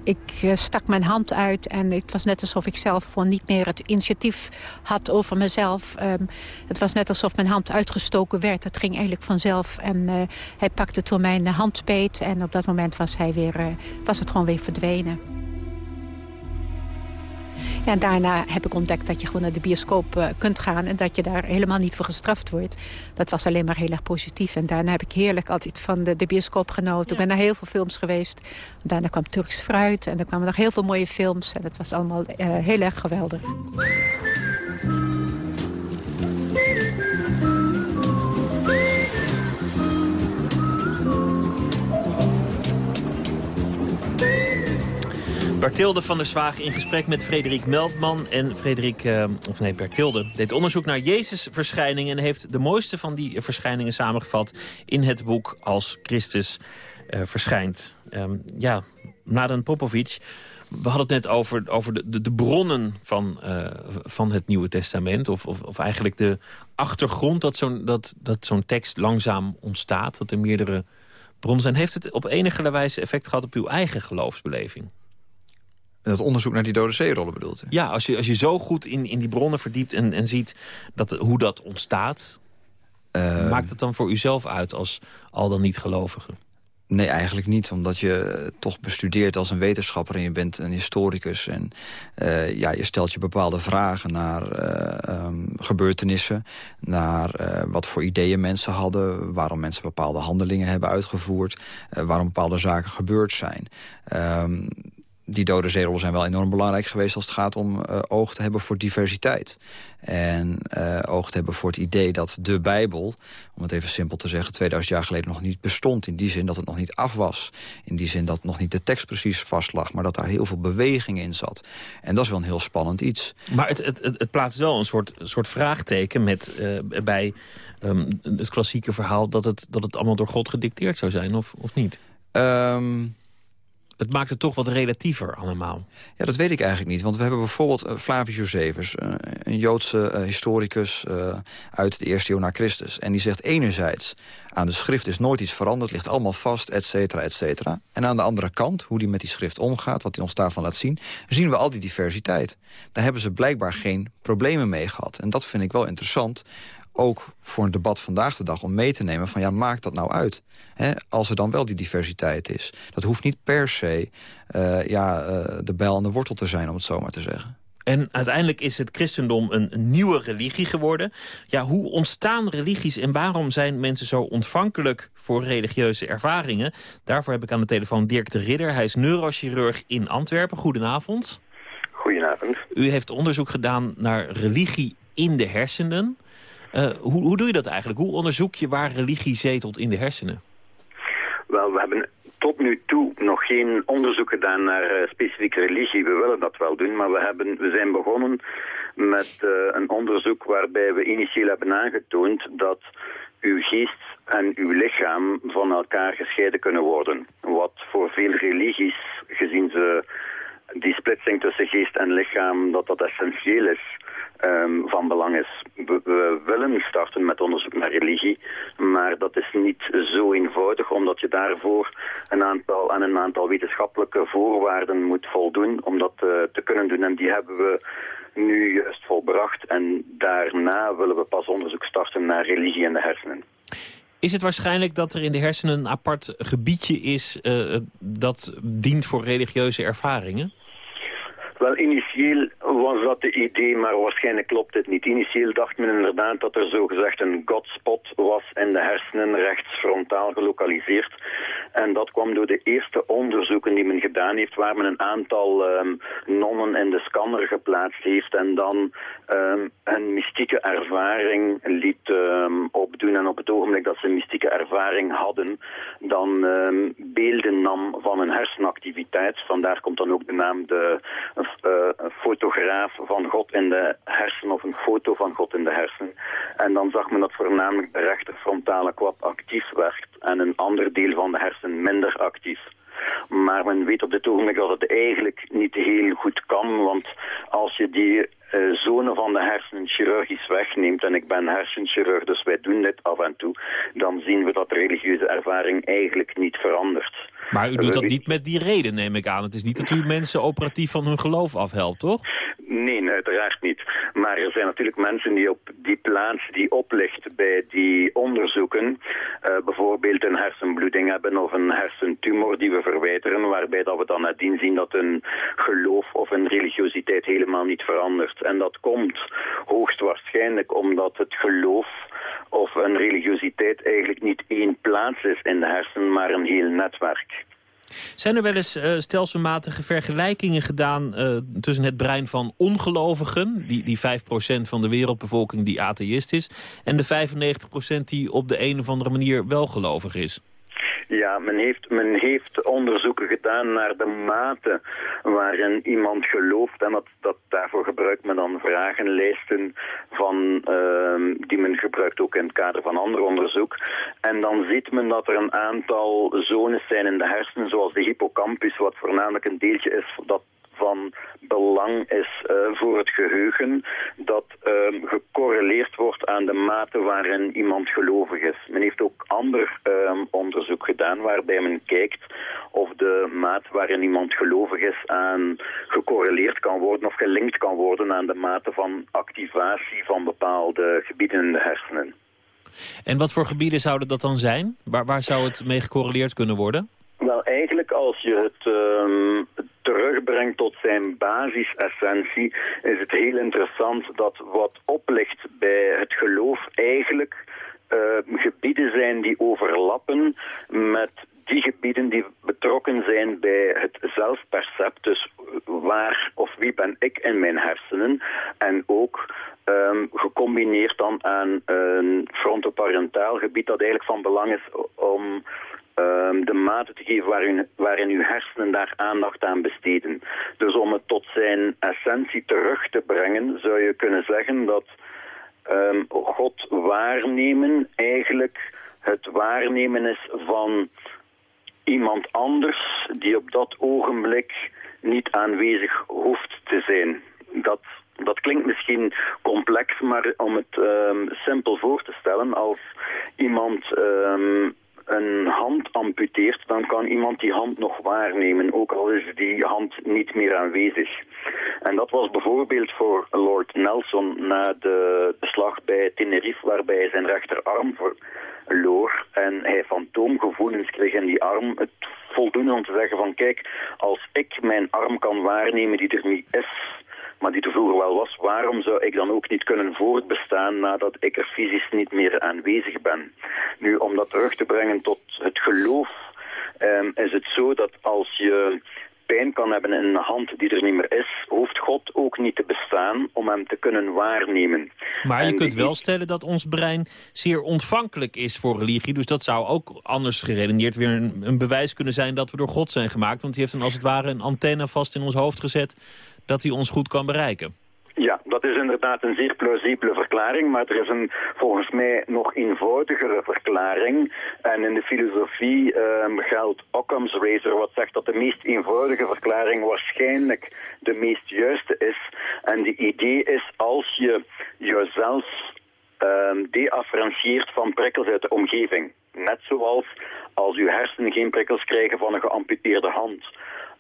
L: Ik stak mijn hand uit en het was net alsof ik zelf gewoon niet meer het initiatief had over mezelf. Um, het was net alsof mijn hand uitgestoken werd. Het ging eigenlijk vanzelf. En hij pakte toen mijn handbeet en op dat moment was, hij weer, was het gewoon weer verdwenen. Ja, daarna heb ik ontdekt dat je gewoon naar de bioscoop uh, kunt gaan... en dat je daar helemaal niet voor gestraft wordt. Dat was alleen maar heel erg positief. En daarna heb ik heerlijk altijd van de, de bioscoop genoten. Ik ben naar heel veel films geweest. Daarna kwam Turks Fruit en er kwamen nog heel veel mooie films. En dat was allemaal uh, heel erg geweldig.
G: Bertilde van der Zwaag in gesprek met Frederik Meldman. En Frederik, uh, of nee, Bertilde deed onderzoek naar Jezus-verschijningen... en heeft de mooiste van die verschijningen samengevat in het boek Als Christus uh, verschijnt. Um, ja, Mladen Popovic, we hadden het net over, over de, de, bronnen van, uh, van het Nieuwe Testament. Of, of, of eigenlijk de achtergrond dat zo'n dat, dat zo'n tekst langzaam ontstaat. Dat er meerdere bronnen zijn. Heeft het op enige wijze effect gehad op uw eigen geloofsbeleving?
H: Dat onderzoek naar die dode zeerollen bedoelt u?
G: Ja, als je, als je zo goed in, in die bronnen verdiept en, en ziet dat, hoe dat ontstaat... Uh, maakt het dan voor uzelf uit als al dan niet gelovige?
H: Nee, eigenlijk niet. Omdat je toch bestudeert als een wetenschapper... en je bent een historicus. En uh, ja, je stelt je bepaalde vragen naar uh, um, gebeurtenissen... naar uh, wat voor ideeën mensen hadden... waarom mensen bepaalde handelingen hebben uitgevoerd... waarom bepaalde zaken gebeurd zijn. Um, die dode zeerollen zijn wel enorm belangrijk geweest... als het gaat om uh, oog te hebben voor diversiteit. En uh, oog te hebben voor het idee dat de Bijbel... om het even simpel te zeggen, 2000 jaar geleden nog niet bestond. In die zin dat het nog niet af was. In die zin dat nog niet de tekst precies vast lag... maar dat daar heel veel beweging in zat. En dat is wel een heel spannend iets.
G: Maar het, het, het, het plaatst wel een soort, soort vraagteken met, uh, bij um, het klassieke verhaal... Dat het, dat het allemaal door God gedicteerd zou zijn, of, of niet?
H: Um,
G: het maakt het toch wat relatiever allemaal.
H: Ja, dat weet ik eigenlijk niet. Want we hebben bijvoorbeeld uh, Flavius Josephus... Uh, een Joodse uh, historicus uit de eerste eeuw na Christus. En die zegt enerzijds... aan de schrift is nooit iets veranderd, ligt allemaal vast, et cetera, et cetera. En aan de andere kant, hoe die met die schrift omgaat... wat hij ons daarvan laat zien, zien we al die diversiteit. Daar hebben ze blijkbaar geen problemen mee gehad. En dat vind ik wel interessant ook voor een debat vandaag de dag om mee te nemen... van ja, maakt dat nou uit? Hè, als er dan wel die diversiteit is. Dat hoeft niet per se uh, ja, uh, de bijl aan de wortel te zijn, om het zo maar te zeggen.
G: En uiteindelijk is het christendom een, een nieuwe religie geworden. Ja, hoe ontstaan religies en waarom zijn mensen zo ontvankelijk voor religieuze ervaringen? Daarvoor heb ik aan de telefoon Dirk de Ridder. Hij is neurochirurg in Antwerpen. Goedenavond.
M: Goedenavond.
G: U heeft onderzoek gedaan naar religie in de hersenen. Uh, hoe, hoe doe je dat eigenlijk? Hoe onderzoek je waar religie zetelt in de hersenen?
M: Wel, we hebben tot nu toe nog geen onderzoek gedaan naar uh, specifieke religie. We willen dat wel doen, maar we, hebben, we zijn begonnen met uh, een onderzoek waarbij we initieel hebben aangetoond dat uw geest en uw lichaam van elkaar gescheiden kunnen worden. Wat voor veel religies, gezien ze die splitsing tussen geest en lichaam, dat dat essentieel is um, van belang is. We, willen starten met onderzoek naar religie, maar dat is niet zo eenvoudig, omdat je daarvoor een aantal, aan een aantal wetenschappelijke voorwaarden moet voldoen om dat uh, te kunnen doen. En die hebben we nu juist volbracht en daarna willen we pas onderzoek starten naar religie in de hersenen.
G: Is het waarschijnlijk dat er in de hersenen een apart gebiedje is uh, dat dient voor religieuze ervaringen?
M: Wel, initieel was dat de idee, maar waarschijnlijk klopt het niet. Initieel dacht men inderdaad dat er zogezegd een godspot was in de hersenen rechts frontaal gelokaliseerd. En dat kwam door de eerste onderzoeken die men gedaan heeft, waar men een aantal um, nonnen in de scanner geplaatst heeft en dan um, een mystieke ervaring liet um, opdoen. En op het ogenblik dat ze een mystieke ervaring hadden, dan beelden nam van een hersenactiviteit. Vandaar komt dan ook de naam de uh, fotograaf van God in de hersen of een foto van God in de hersen. En dan zag men dat voornamelijk de rechterfrontale kwap actief werd en een ander deel van de hersen minder actief. Maar men weet op dit ogenblik dat het eigenlijk niet heel goed kan, want als je die uh, zone van de hersenen chirurgisch wegneemt, en ik ben hersenchirurg, dus wij doen dit af en toe, dan zien we dat de religieuze ervaring eigenlijk niet verandert.
G: Maar u doet dat niet met die reden, neem ik aan. Het is niet dat u mensen operatief van hun geloof afhelpt, toch?
M: Nee, uiteraard niet. Maar er zijn natuurlijk mensen die op die plaats die oplicht bij die onderzoeken, uh, bijvoorbeeld een hersenbloeding hebben of een hersentumor die we verwijderen, waarbij dat we dan nadien zien dat een geloof of een religiositeit helemaal niet verandert. En dat komt hoogstwaarschijnlijk omdat het geloof of een religiositeit eigenlijk niet één plaats is in de hersenen, maar een heel netwerk.
G: Zijn er wel eens uh, stelselmatige vergelijkingen gedaan uh, tussen het brein van ongelovigen, die, die 5% van de wereldbevolking die atheïst is, en de 95% die op de een of andere manier wel gelovig is?
M: Ja, men heeft, men heeft onderzoeken gedaan naar de mate waarin iemand gelooft. En dat, dat, daarvoor gebruikt men dan vragenlijsten van, uh, die men gebruikt ook in het kader van ander onderzoek. En dan ziet men dat er een aantal zones zijn in de hersenen, zoals de hippocampus, wat voornamelijk een deeltje is dat van belang is uh, voor het geheugen dat um, gecorreleerd wordt aan de mate waarin iemand gelovig is. Men heeft ook ander um, onderzoek gedaan waarbij men kijkt of de mate waarin iemand gelovig is aan gecorreleerd kan worden of gelinkt kan worden aan de mate van activatie van bepaalde gebieden in de hersenen.
G: En wat voor gebieden zouden dat dan zijn? Waar, waar zou het mee gecorreleerd kunnen worden?
M: Wel, eigenlijk als je het, um, terugbrengt tot zijn basisessentie, is het heel interessant dat wat oplicht bij het geloof eigenlijk uh, gebieden zijn die overlappen met die gebieden die betrokken zijn bij het zelfpercept, dus waar of wie ben ik in mijn hersenen, en ook um, gecombineerd dan aan een frontoparentaal gebied dat eigenlijk van belang is om um, de mate te geven waarin, uw hersenen daar aandacht aan besteden. Dus om het tot zijn essentie terug te brengen, zou je kunnen zeggen dat um, God waarnemen eigenlijk het waarnemen is van iemand anders die op dat ogenblik niet aanwezig hoeft te zijn. Dat, dat klinkt misschien complex, maar om het um, simpel voor te stellen, als iemand een hand amputeert, dan kan iemand die hand nog waarnemen, ook al is die hand niet meer aanwezig. En dat was bijvoorbeeld voor Lord Nelson na de slag bij Tenerife, waarbij hij zijn rechterarm verloor en hij fantoomgevoelens kreeg in die arm. Het voldoende om te zeggen van kijk, als ik mijn arm kan waarnemen die er niet is, maar die er vroeger wel was, waarom zou ik dan ook niet kunnen voortbestaan nadat ik er fysisch niet meer aanwezig ben? Nu, om dat terug te brengen tot het geloof, um, is het zo dat als je pijn kan hebben in een hand die er niet meer is, hoeft God ook niet te bestaan om hem te kunnen waarnemen.
G: Maar je kunt wel stellen dat ons brein zeer ontvankelijk is voor religie. Dus dat zou ook anders geredeneerd weer een, een bewijs kunnen zijn dat we door God zijn gemaakt. Want die heeft dan als het ware een antenne vast in ons hoofd gezet dat hij ons goed kan bereiken.
M: Ja, dat is inderdaad een zeer plausibele verklaring, maar er is een volgens mij nog eenvoudigere verklaring. En in de filosofie um, geldt Occam's razor, wat zegt dat de meest eenvoudige verklaring waarschijnlijk de meest juiste is. En de idee is als je jezelf um, deafferentieert van prikkels uit de omgeving. Net zoals als uw hersenen geen prikkels krijgen van een geamputeerde hand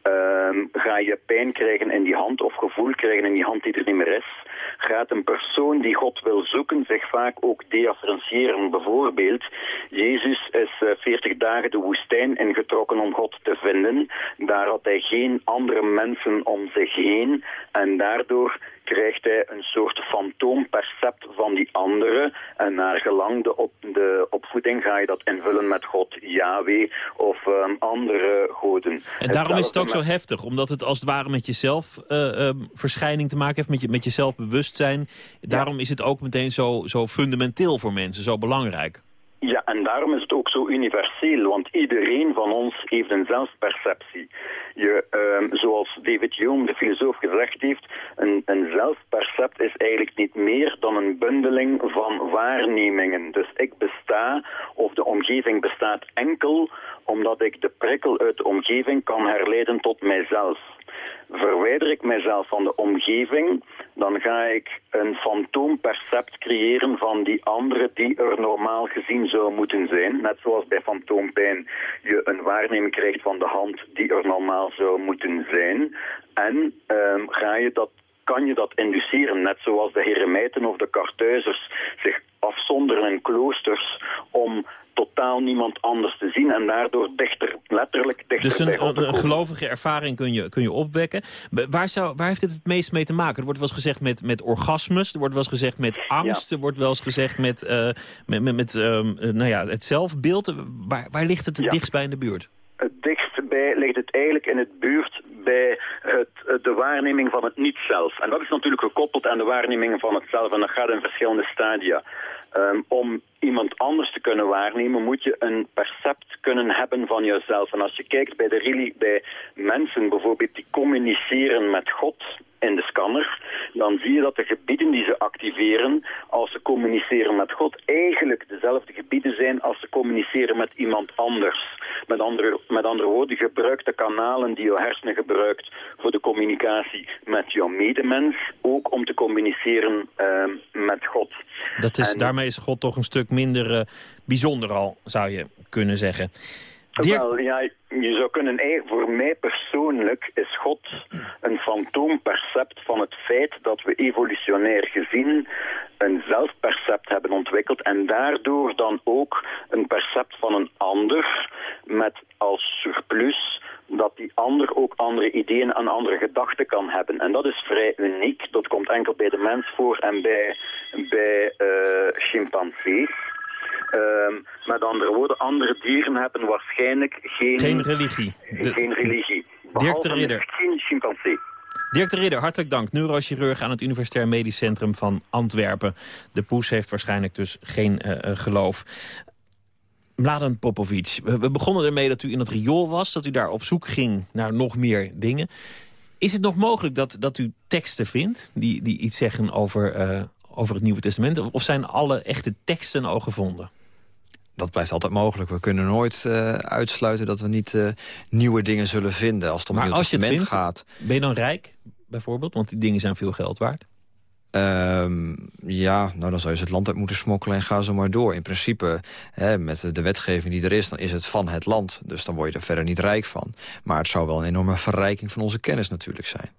M: Ehm, ga je pijn krijgen in die hand of gevoel krijgen in die hand die er niet meer is? Gaat een persoon die God wil zoeken zich vaak ook differentiëren? Bijvoorbeeld, Jezus is uh, eh, 40 dagen de woestijn ingetrokken om God te vinden. Daar had hij geen andere mensen om zich heen en daardoor krijgt hij een soort fantoompercept van die andere. En naar gelang de, op, de opvoeding ga je dat invullen met God Yahweh of um, andere goden.
G: En daarom is het ook zo heftig, omdat het als het ware met jezelf uh, verschijning te maken heeft, met, je, met je zelfbewustzijn. Daarom is het ook meteen zo, zo fundamenteel voor mensen, zo belangrijk.
M: Ja, en daarom is het ook zo universeel, want iedereen van ons heeft een zelfperceptie. Je, uh, zoals David Hume, de filosoof, gezegd heeft, een, een zelfpercept is eigenlijk niet meer dan een bundeling van waarnemingen. Dus ik besta, of de omgeving bestaat enkel omdat ik de prikkel uit de omgeving kan herleiden tot mijzelf. Verwijder ik mijzelf van de omgeving, dan ga ik een fantoompercept creëren van die andere die er normaal gezien zou moeten zijn. Net zoals bij fantoompijn je een waarneming krijgt van de hand die er normaal zou moeten zijn. En um, ga je dat kan je dat induceren, net zoals de Heremijten of de Kartuizers zich afzonderen in kloosters om totaal niemand anders te zien en daardoor dichter, letterlijk dichter
G: dus een,
M: bij God
G: een gelovige ervaring kun je, kun je opwekken. Waar, zou, waar heeft dit het meest mee te maken? Er wordt wel eens gezegd met, met orgasmes, er wordt wel eens gezegd met angst, er wordt wel eens gezegd met, uh, met, met, met um, nou ja, het zelfbeeld. Waar, waar ligt het het dichtst bij in de buurt?
M: Het dichtst bij ligt het eigenlijk in het buurt bij het, de waarneming van het niet-zelf. En dat is natuurlijk gekoppeld aan de waarneming van het zelf. En dat gaat in verschillende stadia. Um, om iemand anders te kunnen waarnemen, moet je een percept kunnen hebben van jezelf. En als je kijkt bij, de, bij mensen bijvoorbeeld die communiceren met God in de scanner, dan zie je dat de gebieden die ze activeren als ze communiceren met God eigenlijk dezelfde gebieden zijn als ze communiceren met iemand anders. Met andere, met andere woorden, gebruik de kanalen die je hersenen gebruikt voor de communicatie met jouw medemens, ook om te communiceren uh, met God.
G: Dat is, daarmee is God toch een stuk minder uh, bijzonder al, zou je kunnen zeggen.
M: Wel, ja, je zou kunnen, voor mij persoonlijk is God een fantoompercept van het feit dat we evolutionair gezien een zelfpercept hebben ontwikkeld en daardoor dan ook een percept van een ander met als surplus dat die ander ook andere ideeën en andere gedachten kan hebben. En dat is vrij uniek. Dat komt enkel bij de mens voor en bij, bij uh, chimpansees. Uh, met andere woorden, andere dieren hebben waarschijnlijk geen...
G: Geen religie.
M: Geen religie.
G: Dirk de Ridder.
M: Geen chimpansee.
G: Dirk de Ridder, hartelijk dank. Neurochirurg aan het Universitair Medisch Centrum van Antwerpen. De poes heeft waarschijnlijk dus geen uh, geloof. Mladen Popovic, we begonnen ermee dat u in het riool was... dat u daar op zoek ging naar nog meer dingen. Is het nog mogelijk dat, dat u teksten vindt die, die iets zeggen over, uh, over het Nieuwe Testament? Of zijn alle echte teksten al gevonden?
H: Dat blijft altijd mogelijk. We kunnen nooit uh, uitsluiten dat we niet uh, nieuwe dingen zullen vinden. Als het om
G: maar als je het vindt,
H: gaat.
G: Ben je dan rijk, bijvoorbeeld? Want die dingen zijn veel geld waard.
H: Um, ja, nou dan zou je het land uit moeten smokkelen en ga zo maar door. In principe, hè, met de wetgeving die er is, dan is het van het land. Dus dan word je er verder niet rijk van. Maar het zou wel een enorme verrijking van onze kennis natuurlijk zijn.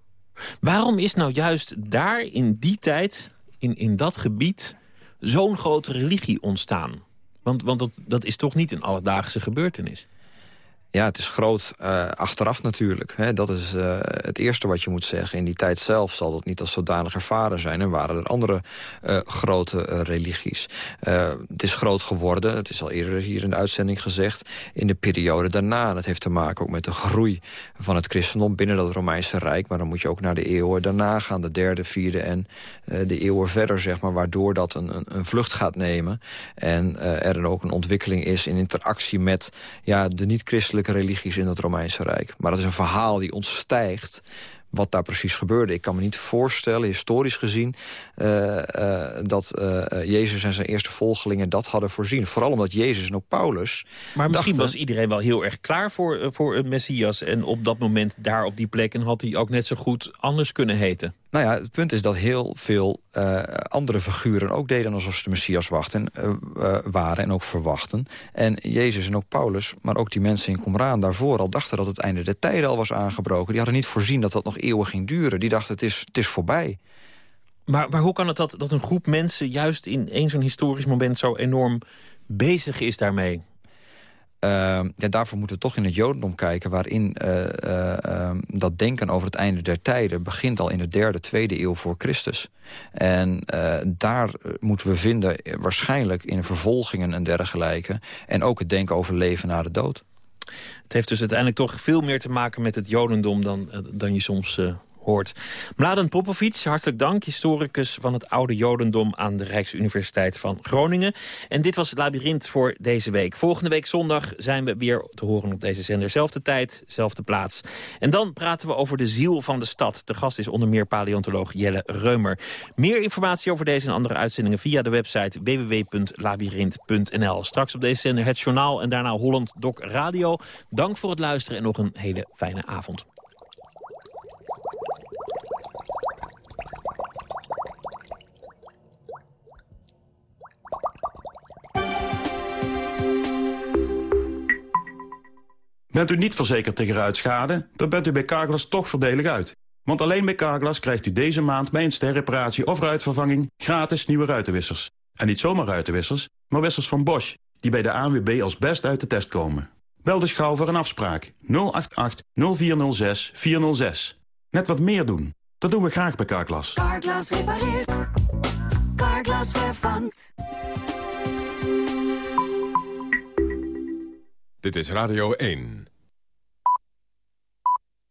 G: Waarom is nou juist daar in die tijd, in, in dat gebied, zo'n grote religie ontstaan? Want, want dat, dat is toch niet een alledaagse gebeurtenis?
H: Ja, het is groot uh, achteraf natuurlijk. Hè. Dat is uh, het eerste wat je moet zeggen. In die tijd zelf zal dat niet als zodanig ervaren zijn. En waren er andere uh, grote religies. het is groot geworden, het is al eerder hier in de uitzending gezegd... in de periode daarna. Dat heeft te maken ook met de groei van het christendom... binnen dat Romeinse Rijk. Maar dan moet je ook naar de eeuwen daarna gaan. De derde, vierde en de eeuwen verder, zeg maar. Waardoor dat een, een, een vlucht gaat nemen. En er dan ook een ontwikkeling is in interactie met ja, de niet-christelijke religies in het Romeinse Rijk. Maar dat is een verhaal die ons stijgt wat daar precies gebeurde. Ik kan me niet voorstellen, historisch gezien... Uh, uh, dat uh, Jezus en zijn eerste volgelingen dat hadden voorzien. Vooral omdat Jezus en ook Paulus...
G: Maar misschien was iedereen wel heel erg klaar voor, voor een Messias... en op dat moment daar op die plek... en had hij ook net zo goed anders kunnen heten.
H: Nou ja, het punt is dat heel veel uh, andere figuren ook deden alsof ze de Messias wachten, uh, uh, waren en ook verwachten. En Jezus en ook Paulus, maar ook die mensen in Qumran daarvoor al dachten dat het einde der tijden al was aangebroken. Die hadden niet voorzien dat dat nog eeuwen ging duren. Die dachten het is, het is voorbij.
G: Maar, maar hoe kan het dat, dat een groep mensen juist in één zo'n historisch moment zo enorm bezig is daarmee?
H: Uh, ja, daarvoor moeten we toch in het Jodendom kijken... waarin uh, uh, dat denken over het einde der tijden... begint al in de derde, tweede eeuw voor Christus. En eh, daar moeten we vinden waarschijnlijk in vervolgingen en dergelijke... en ook het denken over leven na de dood.
G: Het heeft dus uiteindelijk toch veel meer te maken met het Jodendom... dan, dan je soms hoort. Mladen Popovic, hartelijk dank. Historicus van het oude Jodendom aan de Rijksuniversiteit van Groningen. En dit was het voor deze week. Volgende week zondag zijn we weer te horen op deze zender. Zelfde tijd, zelfde plaats. En dan praten we over de ziel van de stad. De gast is onder meer paleontoloog Jelle Reumer. Meer informatie over deze en andere uitzendingen via de website www.labyrinth.nl. Straks op deze zender het journaal en daarna Holland Doc Radio. Dank voor het luisteren en nog een hele fijne avond.
N: Bent u niet verzekerd tegen ruitschade, dan bent u bij Carglass toch voordelig uit. Want alleen bij Carglass krijgt u deze maand bij een sterreparatie of ruitvervanging gratis nieuwe ruitenwissers. En niet zomaar ruitenwissers, maar wissers van Bosch, die bij de ANWB als best uit de test komen. Bel de schouw voor een afspraak 088 0406 406. Net wat meer doen. Dat doen we graag bij Carglass.
O: Carglass repareert. Carglass vervangt.
P: Dit is Radio 1.